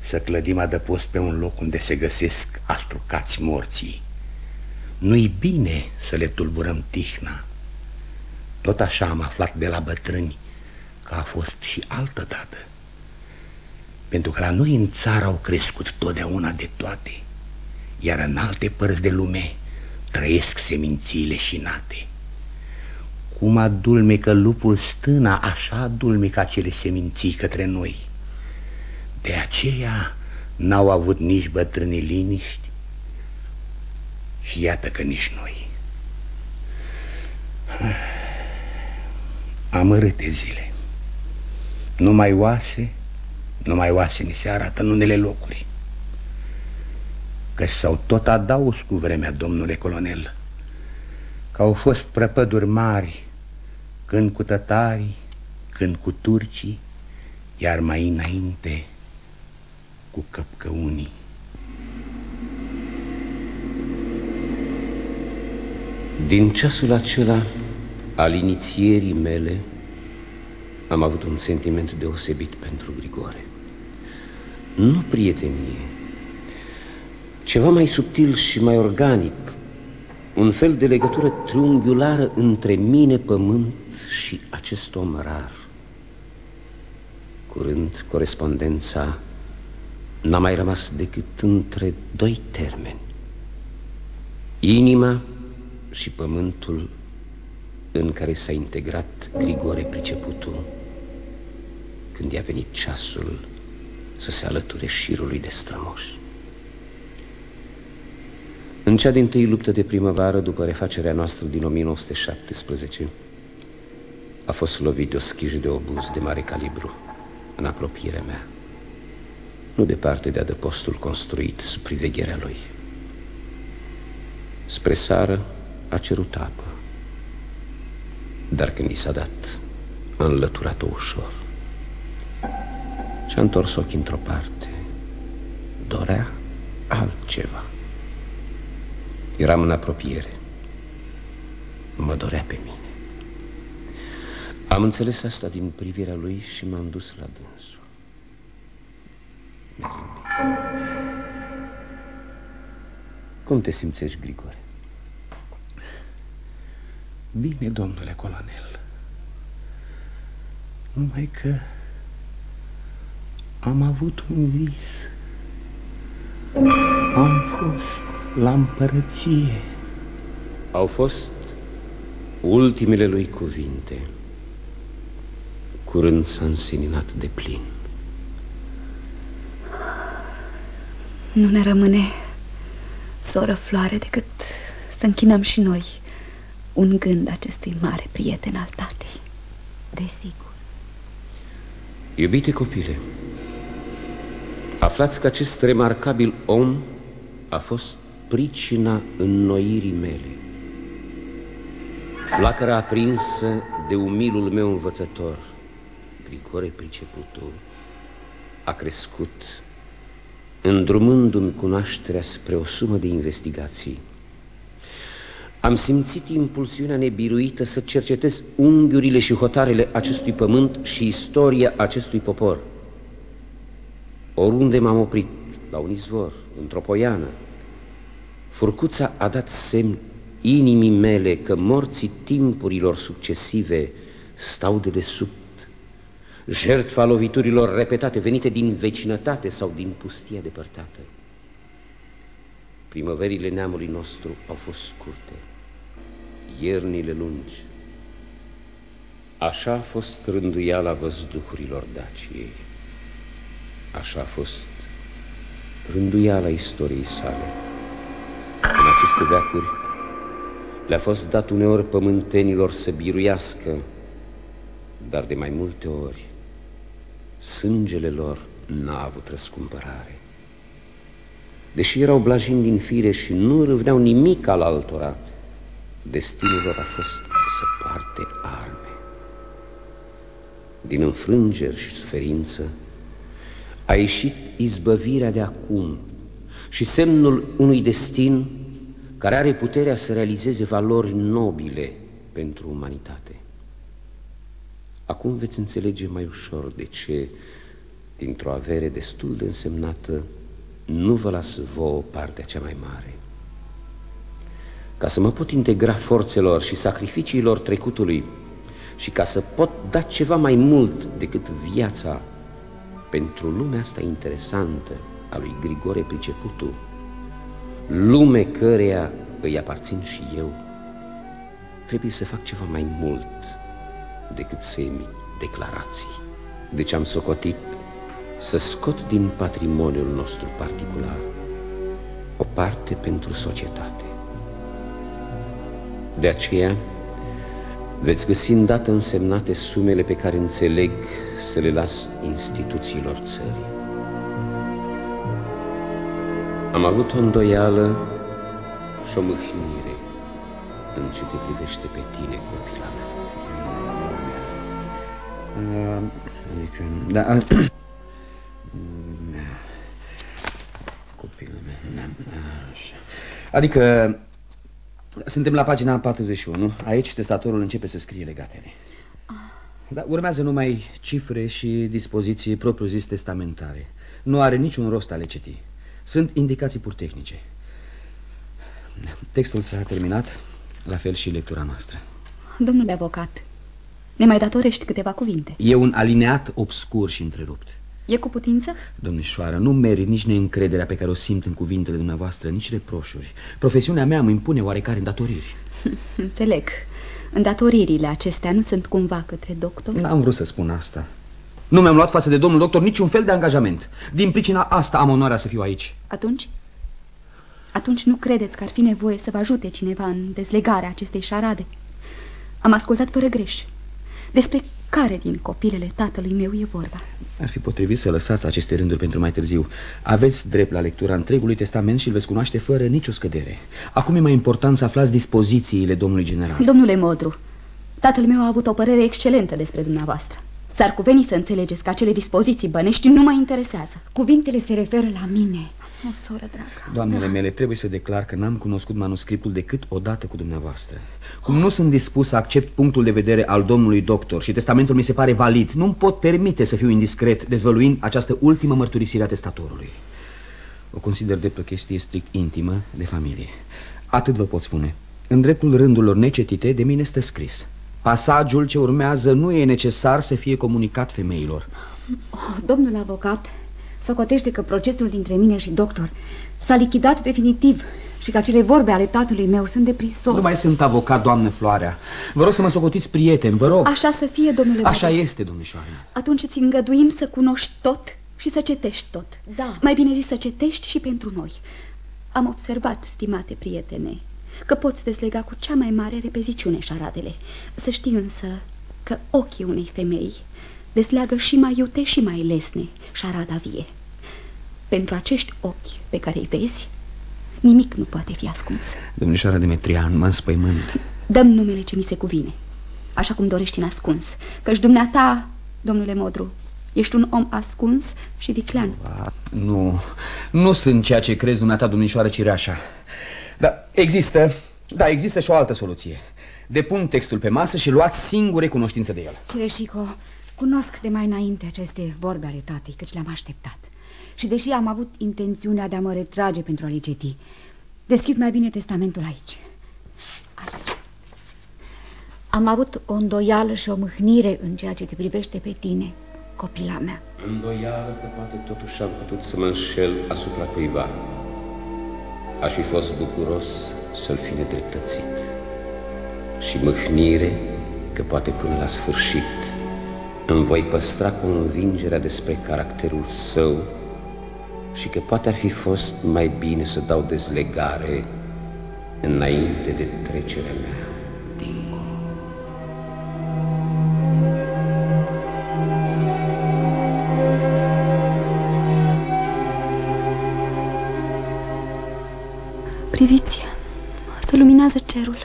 să clădim adăpost pe un loc unde se găsesc astrucați morții. Nu-i bine să le tulburăm tihna. Tot așa am aflat de la bătrâni că a fost și altă dată. Pentru că la noi în țară au crescut totdeauna de toate, iar în alte părți de lume trăiesc semințiile și nate. Cum adulmecă lupul stâna, așa adulmecă acele seminții către noi. De aceea n-au avut nici bătrânii liniști și iată că nici noi. Amărâte zile. Numai oase, numai oase ni se arată în unele locuri. Că s-au tot adaus cu vremea, domnule colonel, că au fost prăpăduri mari, când cu tătarii, când cu turcii, iar mai înainte cu căpcăunii. Din ceasul acela al inițierii mele am avut un sentiment deosebit pentru Grigore. Nu prietenie, ceva mai subtil și mai organic, un fel de legătură triunghiulară între mine, pământ și acest om rar. Curând, corespondența n-a mai rămas decât între doi termeni. Inima și pământul în care s-a integrat Grigore Priceputul când i-a venit ceasul să se alăture șirului de strămoși. În cea din tâi luptă de primăvară, după refacerea noastră din 1917, a fost lovit de o schijă de obuz de mare calibru în apropierea mea, nu departe de adăpostul construit sub privegherea lui. Spre sară a cerut apă, dar când i s-a dat, a înlăturat-o ușor și-a întors ochii într-o parte. Dorea altceva. Eram în apropiere. Mă dorea pe mine. Am înțeles asta din privirea lui și m-am dus la dânsul. Mi-a Cum te simțești, Grigore? Bine, domnule colonel. Numai că am avut un vis. Am fost la împărăție. Au fost ultimele lui cuvinte. Curând s-a înseninat de plin. Nu ne rămâne, soră floare, decât să închinăm și noi un gând acestui mare prieten al tatei. Desigur. Iubite copile, aflați că acest remarcabil om a fost pricina înnoirii mele. Flacăra aprinsă de umilul meu învățător, Grigore Priceputul, a crescut, îndrumându-mi cunoașterea spre o sumă de investigații. Am simțit impulsiunea nebiruită să cercetez unghiurile și hotarele acestui pământ și istoria acestui popor. Oriunde m-am oprit, la un izvor, într-o poiană, furcuța a dat semn inimii mele că morții timpurilor succesive stau de desubt, jertfa loviturilor repetate venite din vecinătate sau din pustia depărtată. Primăverile neamului nostru au fost scurte, iernile lungi. Așa a fost rânduiala văzduhurilor Daciei. Așa a fost rânduiala istoriei sale. În aceste veacuri le-a fost dat uneori pământenilor să biruiască, dar de mai multe ori sângele lor n-a avut răscumpărare. Deși erau blajini din fire și nu râvneau nimic al altora, destinul lor a fost să poarte arme. Din înfrângeri și suferință a ieșit izbăvirea de acum și semnul unui destin care are puterea să realizeze valori nobile pentru umanitate. Acum veți înțelege mai ușor de ce, dintr-o avere destul de însemnată, nu vă las vouă partea cea mai mare. Ca să mă pot integra forțelor și sacrificiilor trecutului și ca să pot da ceva mai mult decât viața pentru lumea asta interesantă a lui Grigore Priceputu, lume căreia îi aparțin și eu, trebuie să fac ceva mai mult decât să emit declarații. Deci am socotit să scot din patrimoniul nostru particular o parte pentru societate. De aceea veți găsi îndată însemnate sumele pe care înțeleg să le las instituțiilor țării. Am avut o îndoială și o mâhnire în ce te privește pe tine, copila mea. Uh, adică, da, copilul meu, da, așa. Adică, suntem la pagina 41. Aici testatorul începe să scrie legatele. Dar urmează numai cifre și dispoziții propriu-zis testamentare. Nu are niciun rost a le citi. Sunt indicații pur tehnice. Textul s-a terminat, la fel și lectura noastră. Domnule avocat, ne mai datorești câteva cuvinte. E un alineat obscur și întrerupt. E cu putință? Domnișoară, nu merit nici neîncrederea pe care o simt în cuvintele dumneavoastră, nici reproșuri. Profesiunea mea îmi impune oarecare îndatoriri. Înțeleg. Îndatoririle acestea nu sunt cumva către doctor? N-am vrut să spun asta. Nu mi-am luat față de domnul doctor niciun fel de angajament. Din pricina asta am onoarea să fiu aici. Atunci? Atunci nu credeți că ar fi nevoie să vă ajute cineva în dezlegarea acestei șarade? Am ascultat fără greș. Despre care din copilele tatălui meu e vorba? Ar fi potrivit să lăsați aceste rânduri pentru mai târziu. Aveți drept la lectura întregului testament și îl veți cunoaște fără nicio scădere. Acum e mai important să aflați dispozițiile domnului general. Domnule Modru, tatăl meu a avut o părere excelentă despre dumneavoastră. S-ar cuveni să înțelegeți că acele dispoziții bănești nu mă interesează. Cuvintele se referă la mine. O soră dragă. Doamnele da. mele, trebuie să declar că n-am cunoscut manuscriptul decât odată cu dumneavoastră. Cum nu sunt dispus să accept punctul de vedere al domnului doctor și testamentul mi se pare valid, nu-mi pot permite să fiu indiscret dezvăluind această ultimă mărturisire a testatorului. O consider drept o chestie strict intimă de familie. Atât vă pot spune. În dreptul rândurilor necetite, de mine este scris. Pasajul ce urmează nu e necesar să fie comunicat femeilor. Oh, domnul avocat, socotește că procesul dintre mine și doctor s-a lichidat definitiv și că acele vorbe ale tatălui meu sunt de prisos. Nu mai sunt avocat, doamnă Floarea. Vă rog să mă socotiți prieten, vă rog. Așa să fie, domnule Așa Bade. este, domnișoare. Atunci îți îngăduim să cunoști tot și să cetești tot. Da. Mai bine zis să cetești și pentru noi. Am observat, stimate prietene, că poți dezlega cu cea mai mare repeziciune șaradele. Să știi însă că ochii unei femei desleagă și mai iute și mai lesne șarada vie. Pentru acești ochi pe care îi vezi, nimic nu poate fi ascuns. Domnișoara Demetrian, mă înspăimânt. Dăm numele ce mi se cuvine, așa cum dorești în ascuns, căci dumneata, domnule Modru, Ești un om ascuns și viclean. Nu, nu sunt ceea ce crezi dumneata, domnișoară Cireașa. Dar există, da, există și o altă soluție. Depun textul pe masă și luați singure cunoștință de el. Cireșico, cunosc de mai înainte aceste vorbe ale tatei, căci le-am așteptat. Și deși am avut intențiunea de a mă retrage pentru a le citi, deschid mai bine testamentul aici. Aici. Am avut o îndoială și o mâhnire în ceea ce te privește pe tine, copila mea. Îndoială că poate totuși am putut să mă înșel asupra cuiva. Aș fi fost bucuros să-l fi nedreptățit. Și mâhnire că poate până la sfârșit îmi voi păstra convingerea despre caracterul său și că poate ar fi fost mai bine să dau dezlegare înainte de trecerea mea dincolo. Priviți, se luminează cerul.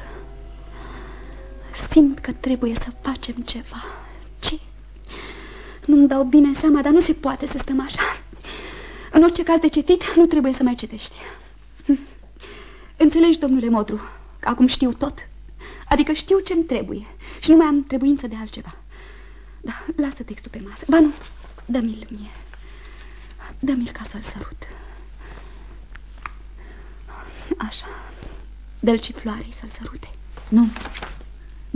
Simt că trebuie să facem ceva. Ce? Nu-mi dau bine seama, dar nu se poate să stăm așa. În orice caz de citit, nu trebuie să mai citești. Înțelegi, domnule Modru, că acum știu tot? Adică știu ce-mi trebuie și nu mai am trebuință de altceva. Da, lasă textul pe masă. Ba nu, dă-mi-l mie. Dă-mi-l ca să-l sărut. Așa. Dă-l și floarei să-l sărute. Nu,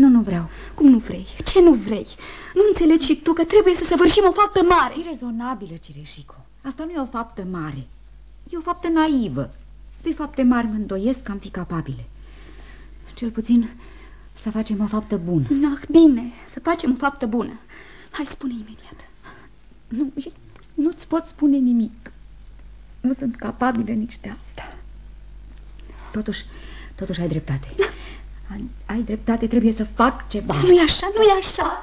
nu, nu vreau. Cum nu vrei? Ce nu vrei? Nu înțelegi și tu că trebuie să săvârșim o faptă mare? E rezonabilă, Cireșico. Asta nu e o faptă mare. E o faptă naivă. De fapte mari mă îndoiesc că am fi capabile. Cel puțin să facem o faptă bună. Ah, bine, să facem o faptă bună. Hai, spune imediat. Nu, nu-ți pot spune nimic. Nu sunt capabilă nici de asta. Totuși, totuși ai dreptate. Ai, ai dreptate, trebuie să fac ceva. Nu-i așa, nu-i așa.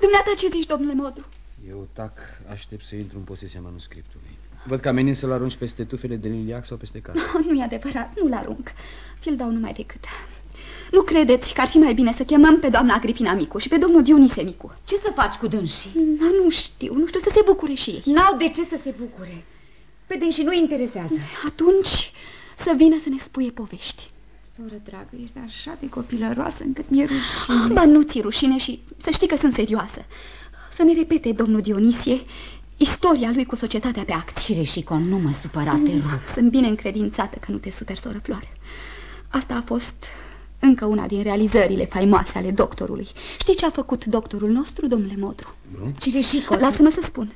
Dumneata ce zici, domnule Modru? Eu tac, aștept să intru în posesia manuscriptului. Văd că amenin să-l arunci peste tufele de liliac sau peste casă. No, nu e adevărat, nu-l arunc. Ți-l dau numai decât. Nu credeți că ar fi mai bine să chemăm pe doamna Agripina Micu și pe domnul Dionise Micu? Ce să faci cu dânsii? Na, nu știu, nu știu, să se bucure și ei. N-au de ce să se bucure. Pe dânsi nu interesează. Atunci să vină să ne spuie povești. Soră dragă, ești așa de copilăroasă încât mi-e rușine. Ba nu ți rușine și să știi că sunt serioasă. Să ne repete, domnul Dionisie, istoria lui cu societatea pe act. Cireșico, nu mă supăra, te rog. Sunt bine încredințată că nu te super, soră Floare. Asta a fost încă una din realizările faimoase ale doctorului. Știi ce a făcut doctorul nostru, domnule Modru? Cireșico... Lasă-mă să spun.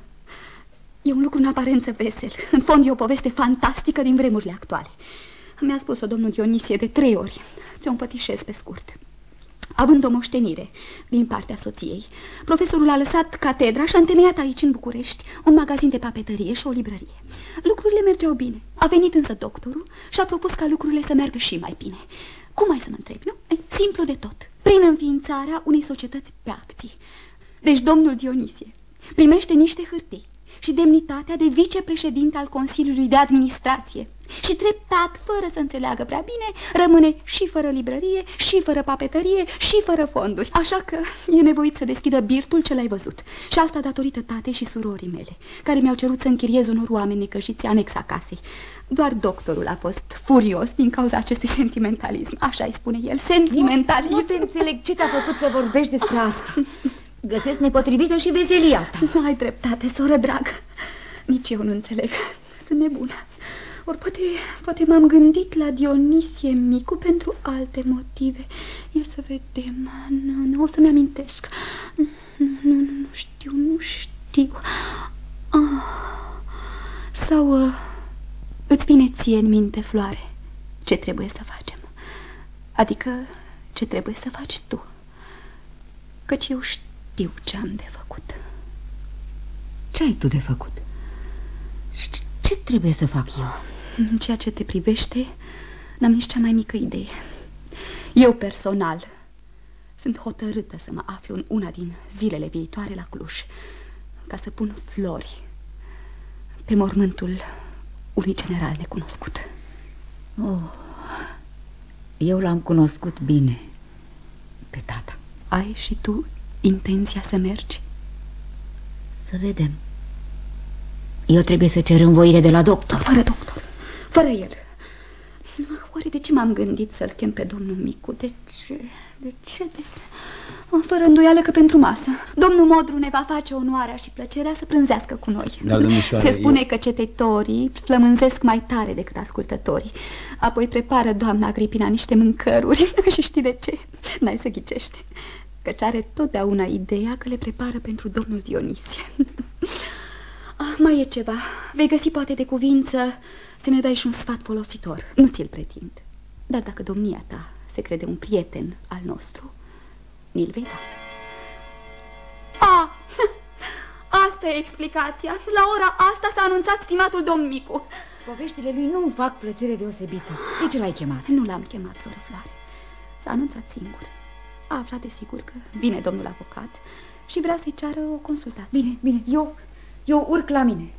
E un lucru în aparență vesel. În fond e o poveste fantastică din vremurile actuale. Mi-a spus-o domnul Dionisie de trei ori. Ți-o împățișez pe scurt. având o moștenire din partea soției. Profesorul a lăsat catedra și a întemeiat aici, în București, un magazin de papetărie și o librărie. Lucrurile mergeau bine. A venit însă doctorul și a propus ca lucrurile să meargă și mai bine. Cum mai să mă întreb, nu? E, simplu de tot. Prin înființarea unei societăți pe acții. Deci domnul Dionisie primește niște hârtii și demnitatea de vicepreședinte al Consiliului de Administrație. Și treptat, fără să înțeleagă prea bine, rămâne și fără librărie, și fără papetărie, și fără fonduri. Așa că e nevoit să deschidă birtul ce l-ai văzut. Și asta datorită tatei și surorii mele, care mi-au cerut să închiriez unor oameni necăjiți anexa casei. Doar doctorul a fost furios din cauza acestui sentimentalism. Așa îi spune el, sentimentalism. Nu, nu te înțeleg ce te-a făcut să vorbești despre asta. Găsesc nepotrivită și veselia ta. Nu ai dreptate, soră dragă. Nici eu nu înțeleg. Sunt nebună. Ori poate, poate m-am gândit la Dionisie Micu pentru alte motive. Ia să vedem. Nu, nu, o să-mi amintesc. Nu, nu, nu, nu știu, nu știu. Ah. Sau uh, îți vine ție în minte, Floare, ce trebuie să facem? Adică ce trebuie să faci tu? Căci eu știu știu ce am de făcut. Ce ai tu de făcut? Și ce trebuie să fac eu? În ceea ce te privește, n-am nici cea mai mică idee. Eu personal sunt hotărâtă să mă aflu în una din zilele viitoare la Cluj, ca să pun flori pe mormântul unui general necunoscut. Oh, eu l-am cunoscut bine pe tata. Ai și tu intenția să mergi? Să vedem. Eu trebuie să cer învoire de la doctor. Fără doctor, fără el. Oare de ce m-am gândit să-l chem pe domnul Micu? De ce? De ce? De... Fără îndoială că pentru masă. Domnul Modru ne va face onoarea și plăcerea să prânzească cu noi. Dar, domnișoare, Se spune eu... că cetătorii flămânzesc mai tare decât ascultătorii. Apoi prepară doamna Agripina niște mâncăruri și știi de ce? N-ai să ghicești căci are totdeauna ideea că le prepară pentru domnul Dionisie. ah, mai e ceva. Vei găsi poate de cuvință să ne dai și un sfat folositor. Nu ți-l pretind. Dar dacă domnia ta se crede un prieten al nostru, ni-l vei da. Ah! Asta e explicația. La ora asta s-a anunțat stimatul domn Micu. Poveștile lui nu fac plăcere deosebită. De ce l-ai chemat? Nu l-am chemat, soră Floare. S-a anunțat singur. A aflat de sigur că vine domnul avocat și vrea să-i ceară o consultație. Bine, bine, eu, eu urc la mine.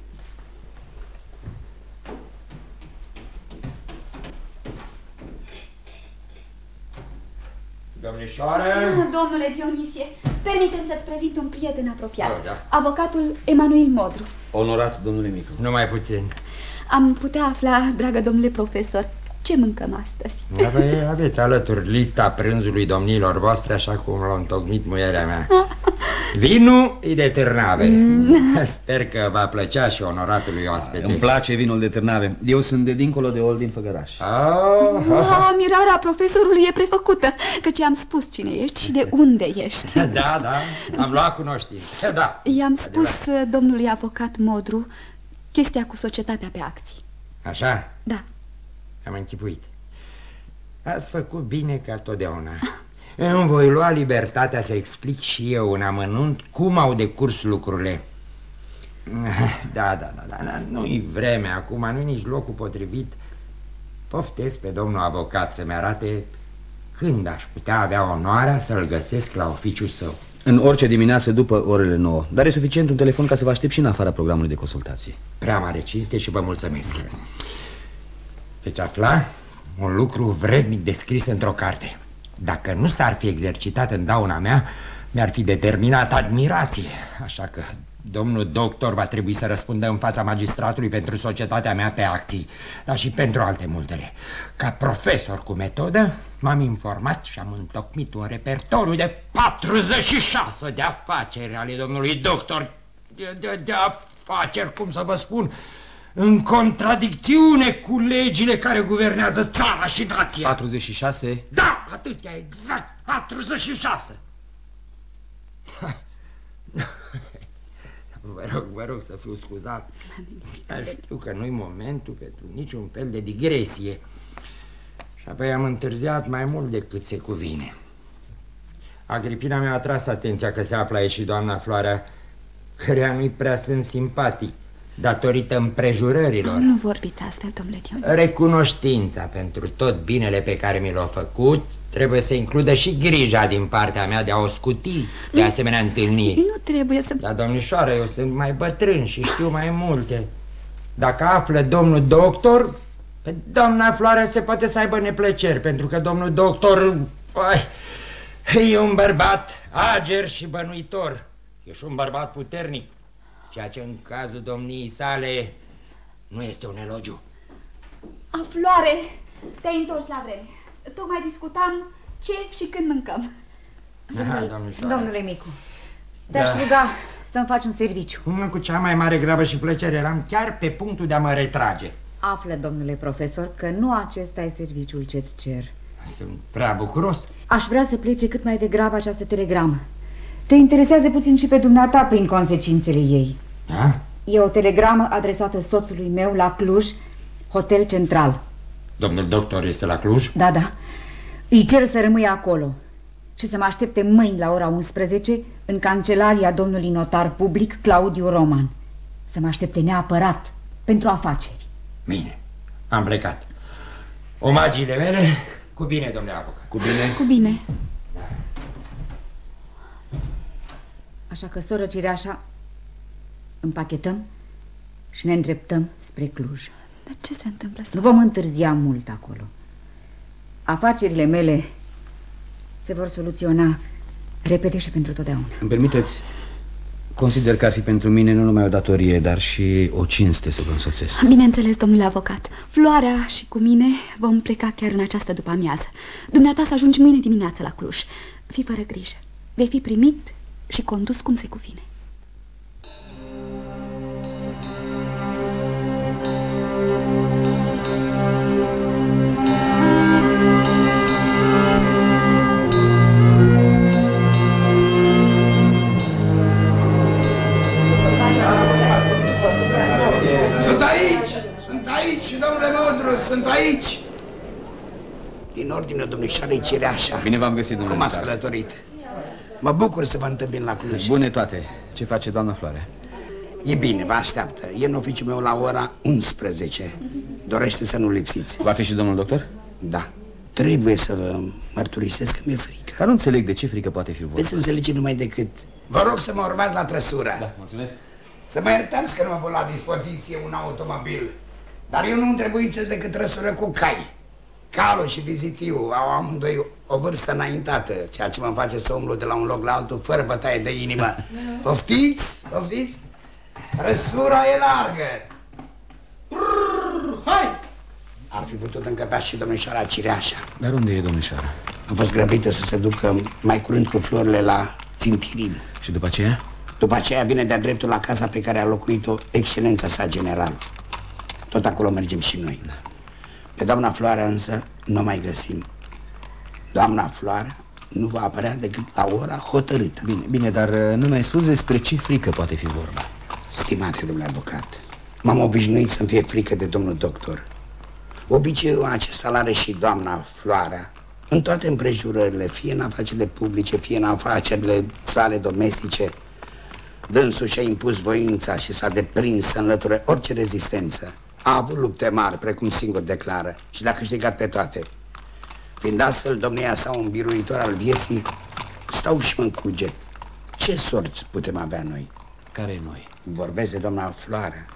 Domnișoare! Ah, domnule Dionisie, permiteți să-ți prezint un prieten apropiat, Oh, da. avocatul Emanuel Modru. Onorat, domnule Micu. Numai puțin. Am putea afla, dragă domnule profesor, ce mâncăm astăzi? Ave, aveți alături lista prânzului domnilor voastre, așa cum l-a întocmit muierea mea. Vinul e de târnave. Mm. Sper că va plăcea și onoratului oaspete. Îmi place vinul de târnave. Eu sunt de dincolo de Oldin Făgăraș. Ah, Ah, mirarea profesorului e prefăcută, căci am spus cine ești și de unde ești. Da, da, am luat cunoștință. Da. I-am spus uh, domnului avocat Modru chestia cu societatea pe acții. Așa? Da. Am închipuit. Ați făcut bine ca totdeauna. Îmi voi lua libertatea să explic și eu în amănunt cum au decurs lucrurile. Da, da, da, da, da. nu-i vremea acum, nu-i nici locul potrivit. Poftesc pe domnul avocat să-mi arate când aș putea avea onoarea să-l găsesc la oficiul său. În orice dimineață după orele 9. Dar e suficient un telefon ca să vă aștept și în afara programului de consultații. Prea mare cinste și vă mulțumesc. Veți afla un lucru vrednic descris într-o carte. Dacă nu s-ar fi exercitat în dauna mea, mi-ar fi determinat admirație. Așa că domnul doctor va trebui să răspundă în fața magistratului pentru societatea mea pe acții, dar și pentru alte multele. Ca profesor cu metodă, m-am informat și am întocmit un repertoriu de 46 de afaceri ale domnului doctor. De, de, de afaceri, cum să vă spun, în contradicțiune cu legile care guvernează țara și nația. 46? Da, atâtea, exact, 46. Vă rog, vă rog să fiu scuzat. Dar știu că nu-i momentul pentru niciun fel de digresie. Și apoi am întârziat mai mult decât se cuvine. Agripina mi-a atras atenția că se află aici și doamna Floarea, cărea nu-i prea sunt simpatic, datorită împrejurărilor. Nu vorbiți astfel, domnule Dionis. Recunoștința pentru tot binele pe care mi l-a făcut trebuie să includă și grija din partea mea de a o scuti de asemenea întâlniri. Nu trebuie să... Dar, domnișoară, eu sunt mai bătrân și știu mai multe. Dacă află domnul doctor, pe doamna Floarea se poate să aibă neplăceri, pentru că domnul doctor ai, e un bărbat ager și bănuitor. E și un bărbat puternic, ceea ce în cazul domniei sale nu este un elogiu. A, Floare, te-ai întors la vreme. Tocmai discutam ce și când mâncăm. Da, domnișoară. Domnule Micu, te-aș Da. ruga să-mi faci un serviciu. Cum cu cea mai mare grabă și plăcere eram chiar pe punctul de a mă retrage. Află, domnule profesor, că nu acesta e serviciul ce-ți cer. Sunt prea bucuros. Aș vrea să plece cât mai degrabă această telegramă. Te interesează puțin și pe dumneata prin consecințele ei. Da? E o telegramă adresată soțului meu la Cluj, Hotel Central. Domnul doctor este la Cluj? Da, da. Îi cer să rămâie acolo și să mă aștepte mâini la ora 11 în cancelaria domnului notar public Claudiu Roman. Să mă aștepte neapărat pentru afaceri. Bine, am plecat. Omagiile mele, cu bine, domnule avocat. Cu bine? Cu bine. Așa că, soră Cireașa, împachetăm și ne îndreptăm spre Cluj. Dar ce se întâmplă, Nu soră? vom întârzia mult acolo. Afacerile mele se vor soluționa repede și pentru totdeauna. Îmi permiteți? Consider că ar fi pentru mine nu numai o datorie, dar și o cinste să vă însoțesc. Bineînțeles, domnule avocat. Floarea și cu mine vom pleca chiar în această după amiază. Dumneata să ajungi mâine dimineață la Cluj. Fii fără grijă. Vei fi primit și condus cum se cuvine. Sunt aici! Sunt aici, domnule Modru, sunt aici! Din ordine, domnișoarei Cireașa. Bine v-am găsit, domnule Cum ați notar. călătorit? Mă bucur să vă întâlnim la Cluj. Bune toate. Ce face doamna Floare? E bine, vă așteaptă. E în oficiul meu la ora 11. Dorește să nu lipsiți. Va fi și domnul doctor? Da. Trebuie să vă mărturisesc că mi-e frică. Dar nu înțeleg de ce frică poate fi vorba. Veți înțelege numai decât. Vă rog să mă urmați la trăsură. Da, mulțumesc. Să mă iertați că nu mă pun la dispoziție un automobil. Dar eu nu întrebuințez decât trăsură cu cai. Calul și vizitiu au amândoi o vârstă înaintată, ceea ce mă face să umblu de la un loc la altul fără bătaie de inimă. Poftiți? Poftiți? Trăsura e largă. Brrr, hai! Ar fi putut încăpea și domnișoara Cireașa. Dar unde e domnișoara? A fost grăbită să se ducă mai curând cu florile la Țintirin. Și după aceea? După aceea vine de-a dreptul la casa pe care a locuit-o excelența sa general. Tot acolo mergem și noi. Pe doamna Floarea însă nu o mai găsim. Doamna Floarea nu va apărea decât la ora hotărâtă. Bine, bine, dar uh, nu mi-ai spus despre ce frică poate fi vorba. Stimate domnule avocat, m-am obișnuit să-mi fie frică de domnul doctor. Obiceiul acesta l are și doamna Floarea. În toate împrejurările, fie în afacerile publice, fie în afacerile sale domestice, dânsul și-a impus voința și s-a deprins să înlăture orice rezistență. A avut lupte mari, precum singur declară, și le-a câștigat pe toate. Fiind astfel domnia sa un biruitor al vieții, stau și mă încuget. Ce sorți putem avea noi? Care noi? Vorbesc de doamna Floarea.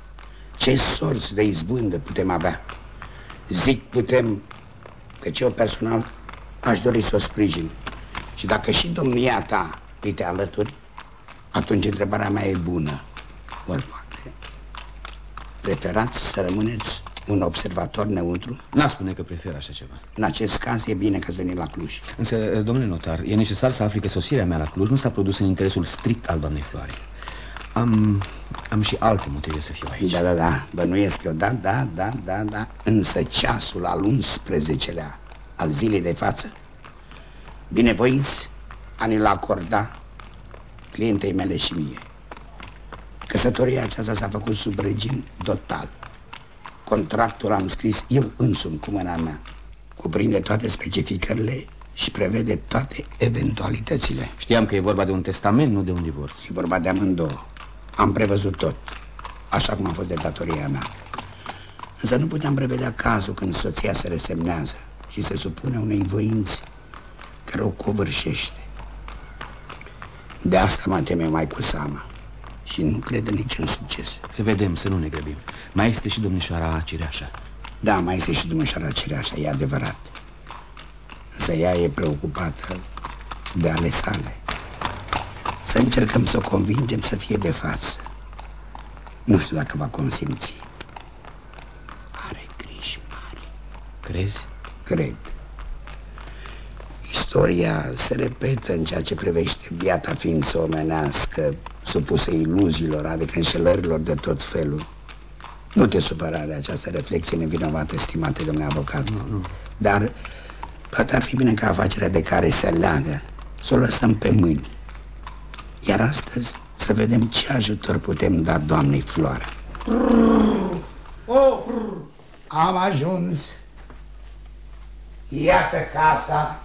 Ce sorți de izbândă putem avea? Zic putem, căci eu personal aș dori să o sprijin. Și dacă și domnia ta îi te alături, atunci întrebarea mea e bună. Ori poate, preferați să rămâneți un observator neutru? N-a spune că prefer așa ceva. În acest caz e bine că ați venit la Cluj. Însă, domnule notar, e necesar să afli că sosirea mea la Cluj nu s-a produs în interesul strict al doamnei Floare. Am, am și alte motive să fiu aici. Da, da, da, bănuiesc eu, da, da, da, da, da. Însă ceasul al 11-lea al zilei de față, binevoiți a ni-l acorda clientei mele și mie. Căsătoria aceasta s-a făcut sub regim total. Contractul am scris eu însumi cu mâna mea. Cuprinde toate specificările și prevede toate eventualitățile. Știam că e vorba de un testament, nu de un divorț. E vorba de amândouă. Am prevăzut tot, așa cum a fost de datoria mea. Însă nu puteam prevedea cazul când soția se resemnează și se supune unei voințe care o covârșește. De asta mă teme mai cu seama și nu cred în niciun succes. Să vedem, să nu ne grăbim. Mai este și domnișoara Cireașa. Da, mai este și domnișoara Cireașa, e adevărat. Însă ea e preocupată de ale sale. Să încercăm să o convingem să fie de față. Nu știu dacă va consimți. Are griji mari. Crezi? Cred. Istoria se repetă în ceea ce privește biata ființă omenească, supusă iluziilor, adică înșelărilor de tot felul. Nu te supăra de această reflexie nevinovată, stimate domnule avocat. Nu, nu. Dar poate ar fi bine ca afacerea de care se leagă să o lăsăm pe mâini. Iar astăzi să vedem ce ajutor putem da doamnei Floara. Oh, am ajuns. Iată casa.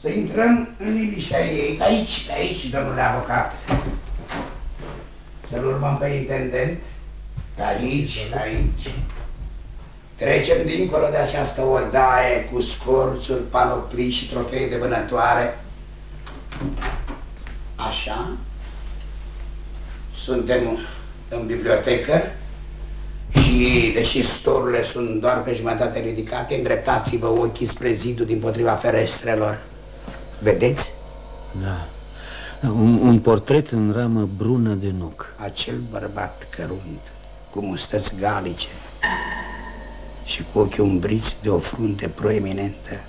Să intrăm în liniștea ei. Aici, aici, domnule avocat. Să-l urmăm pe intendent. Pe aici, pe aici. Trecem dincolo de această odaie cu scorțuri, panoplii și trofei de vânătoare. Așa. Suntem în bibliotecă și, deși storurile sunt doar pe jumătate ridicate, îndreptați-vă ochii spre zidul din potriva ferestrelor. Vedeți? Da. Un, un portret în ramă brună de nuc. Acel bărbat cărunt, cu mustăți galice și cu ochii umbriți de o frunte proeminentă,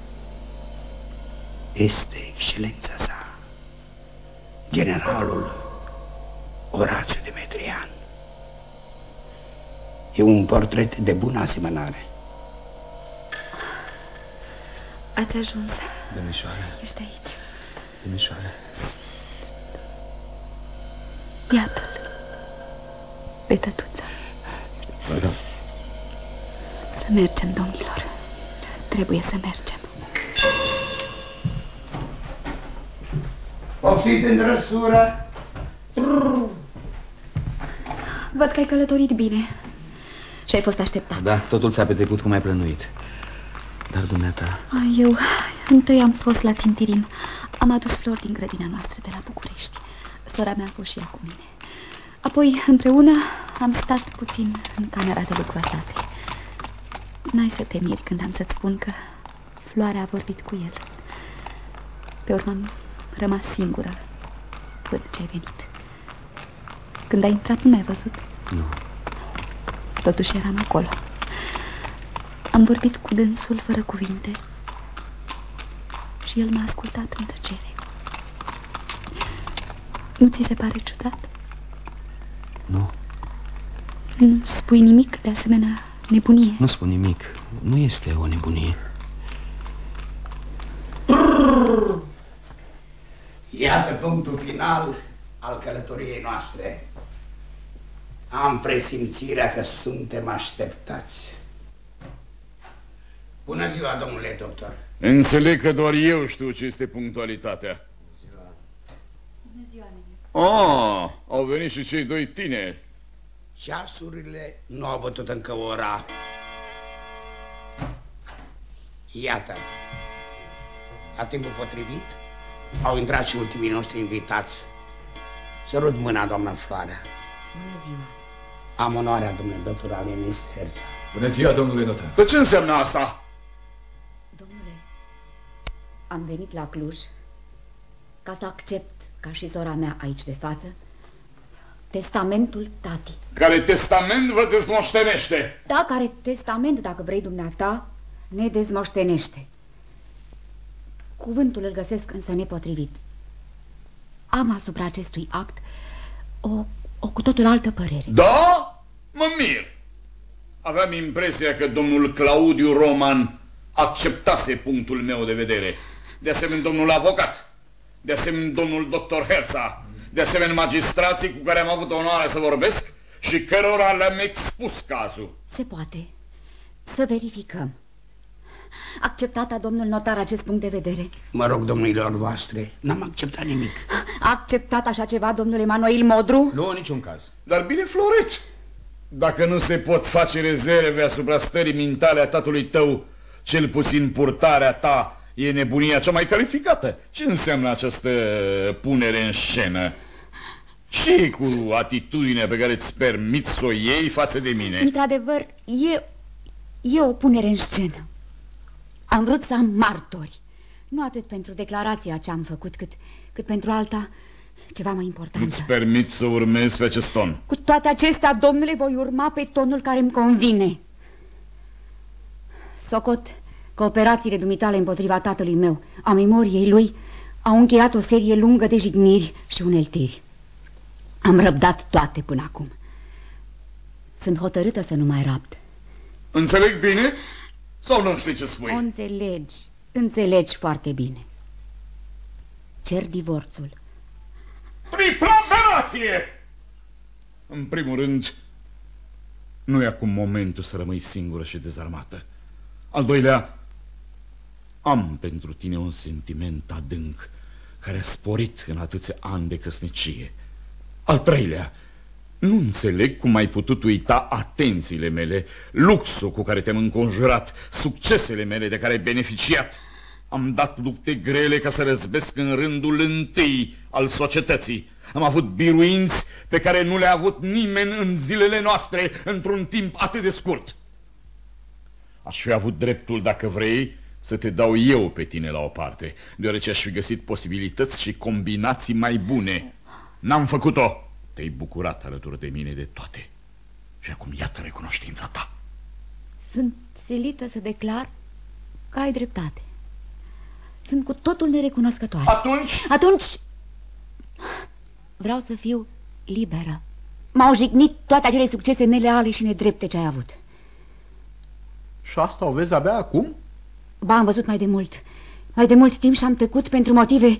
este excelența sa, generalul Orațiu Demetrian. E un portret de bună asemănare. Ați ajuns. Domnișoară, Ești aici. domnișoară. Iată-l. Pe tătuța. Vă rog. Să mergem, domnilor. Trebuie să mergem. Poftiți în drăsură! Văd că ai călătorit bine. Și ai fost așteptat. Da, totul s-a petrecut cum ai plănuit. Dar dumneata... Eu întâi am fost la Tintirim. Am adus flori din grădina noastră de la București. Sora mea a fost și ea cu mine. Apoi, împreună, am stat puțin în camera de lucru a tatei. N-ai să te miri când am să-ți spun că floarea a vorbit cu el. Pe urmă am rămas singură până ce ai venit. Când ai intrat, nu mi-ai văzut. Nu. Totuși eram acolo. Am vorbit cu dânsul fără cuvinte și el m-a ascultat în tăcere. Nu ți se pare ciudat? Nu. Nu spui nimic de asemenea nebunie? Nu spun nimic. Nu este o nebunie. Iată punctul final al călătoriei noastre. Am presimțirea că suntem așteptați. Bună ziua, domnule doctor. Înțeleg că doar eu știu ce este punctualitatea. Bună ziua, nene. Oh, au venit și cei doi tineri. Ceasurile nu au bătut încă ora. Iată, la timpul potrivit, au intrat și ultimii noștri invitați. Sărut mâna, doamnă Floarea. Bună ziua. Am onoarea, domnule doctor Alienist Herța. Bună ziua, domnule notar. Dar ce înseamnă asta? Domnule, am venit la Cluj ca să accept, ca și sora mea aici de față, testamentul tati. Care testament vă dezmoștenește? Da, care testament, dacă vrei dumneata, ne dezmoștenește. Cuvântul îl găsesc însă nepotrivit. Am asupra acestui act o, o cu totul altă părere. Da? Mă mir. Aveam impresia că domnul Claudiu Roman acceptase punctul meu de vedere. De asemenea, domnul avocat. De asemenea, domnul doctor Herța. De asemenea, magistrații cu care am avut onoarea să vorbesc și cărora le-am expus cazul. Se poate. Să verificăm. Acceptat a domnul notar acest punct de vedere? Mă rog, domnilor voastre, n-am acceptat nimic. A acceptat așa ceva domnul Emanuel Modru? Nu, niciun caz. Dar bine, Floret, dacă nu se pot face rezerve asupra stării mintale a tatălui tău, cel puțin purtarea ta e nebunia cea mai calificată. Ce înseamnă această punere în scenă? ce cu atitudinea pe care îți permiți să o iei față de mine? Într-adevăr, e, e o punere în scenă. Am vrut să am martori. Nu atât pentru declarația ce am făcut, cât, cât pentru alta ceva mai important. Nu-ți permit să urmezi pe acest ton. Cu toate acestea, domnule, voi urma pe tonul care îmi convine. Socot că operațiile dumitale împotriva tatălui meu, a memoriei lui, au încheiat o serie lungă de jigniri și uneltiri. Am răbdat toate până acum. Sunt hotărâtă să nu mai rabd. Înțeleg bine? Sau nu știi ce spui? O înțelegi. Înțelegi foarte bine. Cer divorțul. Tripla operație! În primul rând, nu e acum momentul să rămâi singură și dezarmată. Al doilea, am pentru tine un sentiment adânc care a sporit în atâția ani de căsnicie. Al treilea, nu înțeleg cum ai putut uita atențiile mele, luxul cu care te-am înconjurat, succesele mele de care ai beneficiat. Am dat lupte grele ca să răzbesc în rândul întâi al societății. Am avut biruinți pe care nu le-a avut nimeni în zilele noastre într-un timp atât de scurt. Aș fi avut dreptul, dacă vrei, să te dau eu pe tine la o parte, deoarece aș fi găsit posibilități și combinații mai bune. N-am făcut-o. Te-ai bucurat alături de mine de toate. Și acum iată recunoștința ta. Sunt silită să declar că ai dreptate. Sunt cu totul nerecunoscătoare. Atunci? Atunci vreau să fiu liberă. M-au jignit toate acele succese neleale și nedrepte ce ai avut. Și asta o vezi abia acum? Ba, am văzut mai de mult. Mai de mult timp și am tăcut pentru motive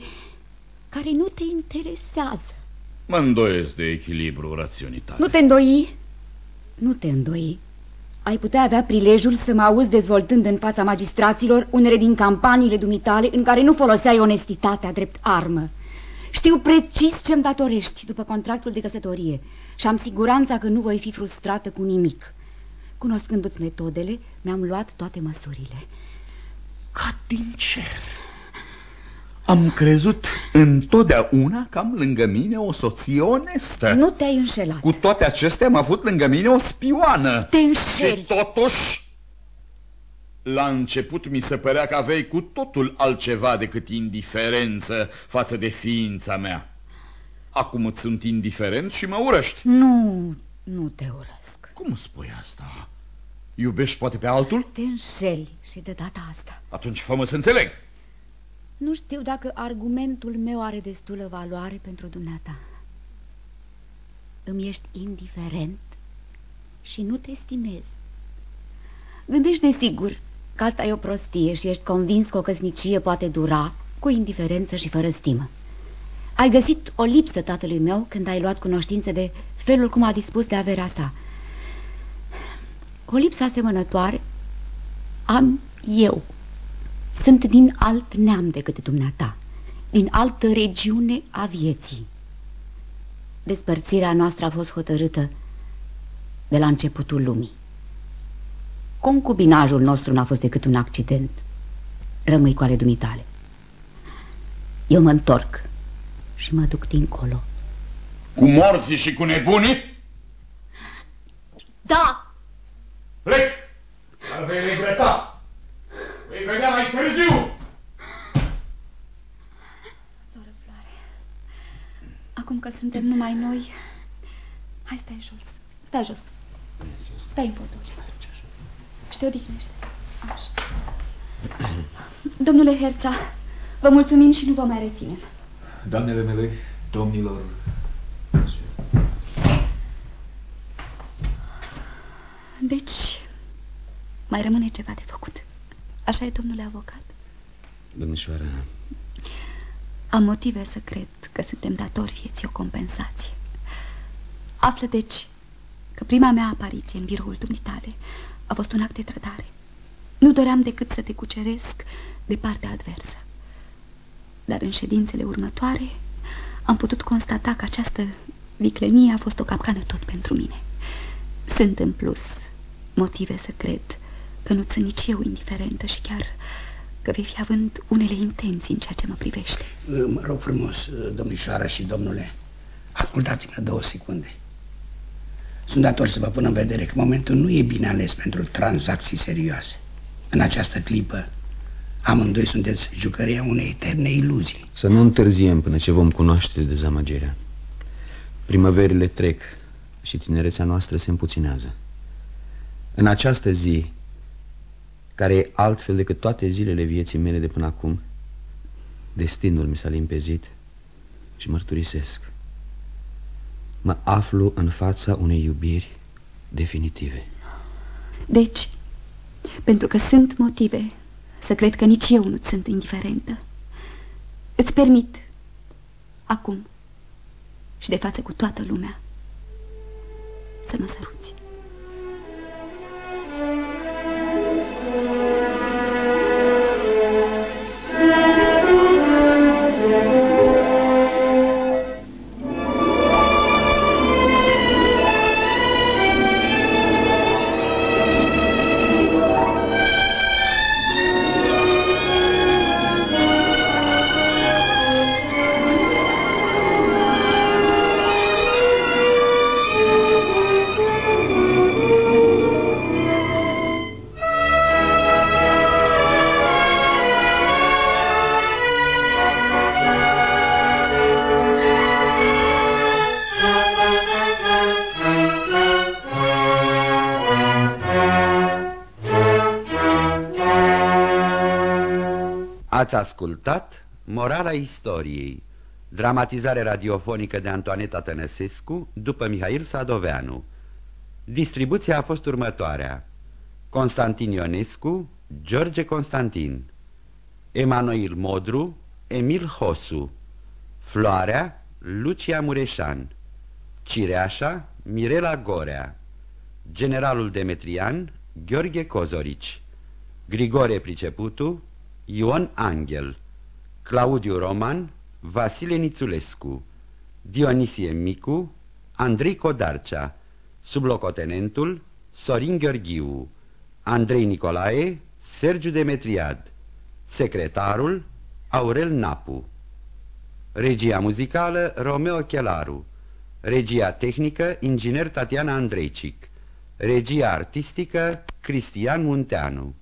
care nu te interesează. Mă îndoiesc de echilibru rațiunii tale. Nu te îndoi. Nu te îndoi. Ai putea avea prilejul să mă auzi dezvoltând în fața magistraților unele din campaniile dumitale în care nu foloseai onestitatea drept armă. Știu precis ce-mi datorești după contractul de căsătorie și am siguranța că nu voi fi frustrată cu nimic. Cunoscându-ți metodele, mi-am luat toate măsurile. Ca din cer. Am crezut întotdeauna că am lângă mine o soție onestă. Nu te-ai înșelat. Cu toate acestea am avut lângă mine o spioană. Te înșeli. Și totuși, la început mi se părea că aveai cu totul altceva decât indiferență față de ființa mea. Acum îți sunt indiferent și mă urăști. Nu, nu te urăsc. Cum spui asta? Iubești poate pe altul? Te înșeli și de data asta. Atunci fă să înțeleg. Nu știu dacă argumentul meu are destulă valoare pentru dumneata. Îmi ești indiferent și nu te estimez. Gândești de sigur că asta e o prostie și ești convins că o căsnicie poate dura cu indiferență și fără stimă. Ai găsit o lipsă tatălui meu când ai luat cunoștință de felul cum a dispus de averea sa. O lipsă asemănătoare am eu. Sunt din alt neam decât dumneata, din altă regiune a vieții. Despărțirea noastră a fost hotărâtă de la începutul lumii. Concubinajul nostru n-a fost decât un accident. Rămâi cu ale dumitale. Eu mă întorc și mă duc dincolo. Cu morții și cu nebunii? Da! Plec! Dar vei regreta! Vei vedea mai târziu! Soră Floare, acum că suntem numai noi, hai stai jos, stai jos, stai în fotoli și te odihnește. Așa. Domnule Herța, vă mulțumim și nu vă mai reținem. Doamnele mele, domnilor... Deci, mai rămâne ceva de făcut. Așa e, domnule avocat? Domnișoara... Am motive să cred că suntem datori vieții o compensație. Află, deci, că prima mea apariție în biroul dumitale a fost un act de trădare. Nu doream decât să te cuceresc de partea adversă. Dar în ședințele următoare am putut constata că această viclenie a fost o capcană tot pentru mine. Sunt în plus motive să cred că nu sunt nici eu indiferentă și chiar că vei fi având unele intenții în ceea ce mă privește. Mă rog frumos, domnișoara și domnule, ascultați-mă două secunde. Sunt dator să vă pun în vedere că momentul nu e bine ales pentru tranzacții serioase. În această clipă, amândoi sunteți jucăria unei eterne iluzii. Să nu întârziem până ce vom cunoaște dezamăgirea. Primăverile trec și tinerețea noastră se împuținează. În această zi, care e altfel decât toate zilele vieții mele de până acum, destinul mi s-a limpezit și mărturisesc. Mă aflu în fața unei iubiri definitive. Deci, pentru că sunt motive să cred că nici eu nu sunt indiferentă, îți permit, acum și de față cu toată lumea, să mă săruți. Ascultat Morala istoriei, dramatizare radiofonică de Antoaneta Tănăsescu după Mihail Sadoveanu. Distribuția a fost următoarea. Constantin Ionescu, George Constantin, Emanuel Modru, Emil Hosu, Floarea, Lucia Mureșan, Cireașa, Mirela Gorea, Generalul Demetrian, Gheorghe Cozorici, Grigore Priceputu, Ion Angel, Claudiu Roman, Vasile Nițulescu, Dionisie Micu, Andrei Codarcea, sublocotenentul Sorin Gheorghiu, Andrei Nicolae, Sergiu Demetriad, secretarul Aurel Napu. Regia muzicală Romeo Chelaru, regia tehnică inginer Tatiana Andreicic, regia artistică Cristian Munteanu.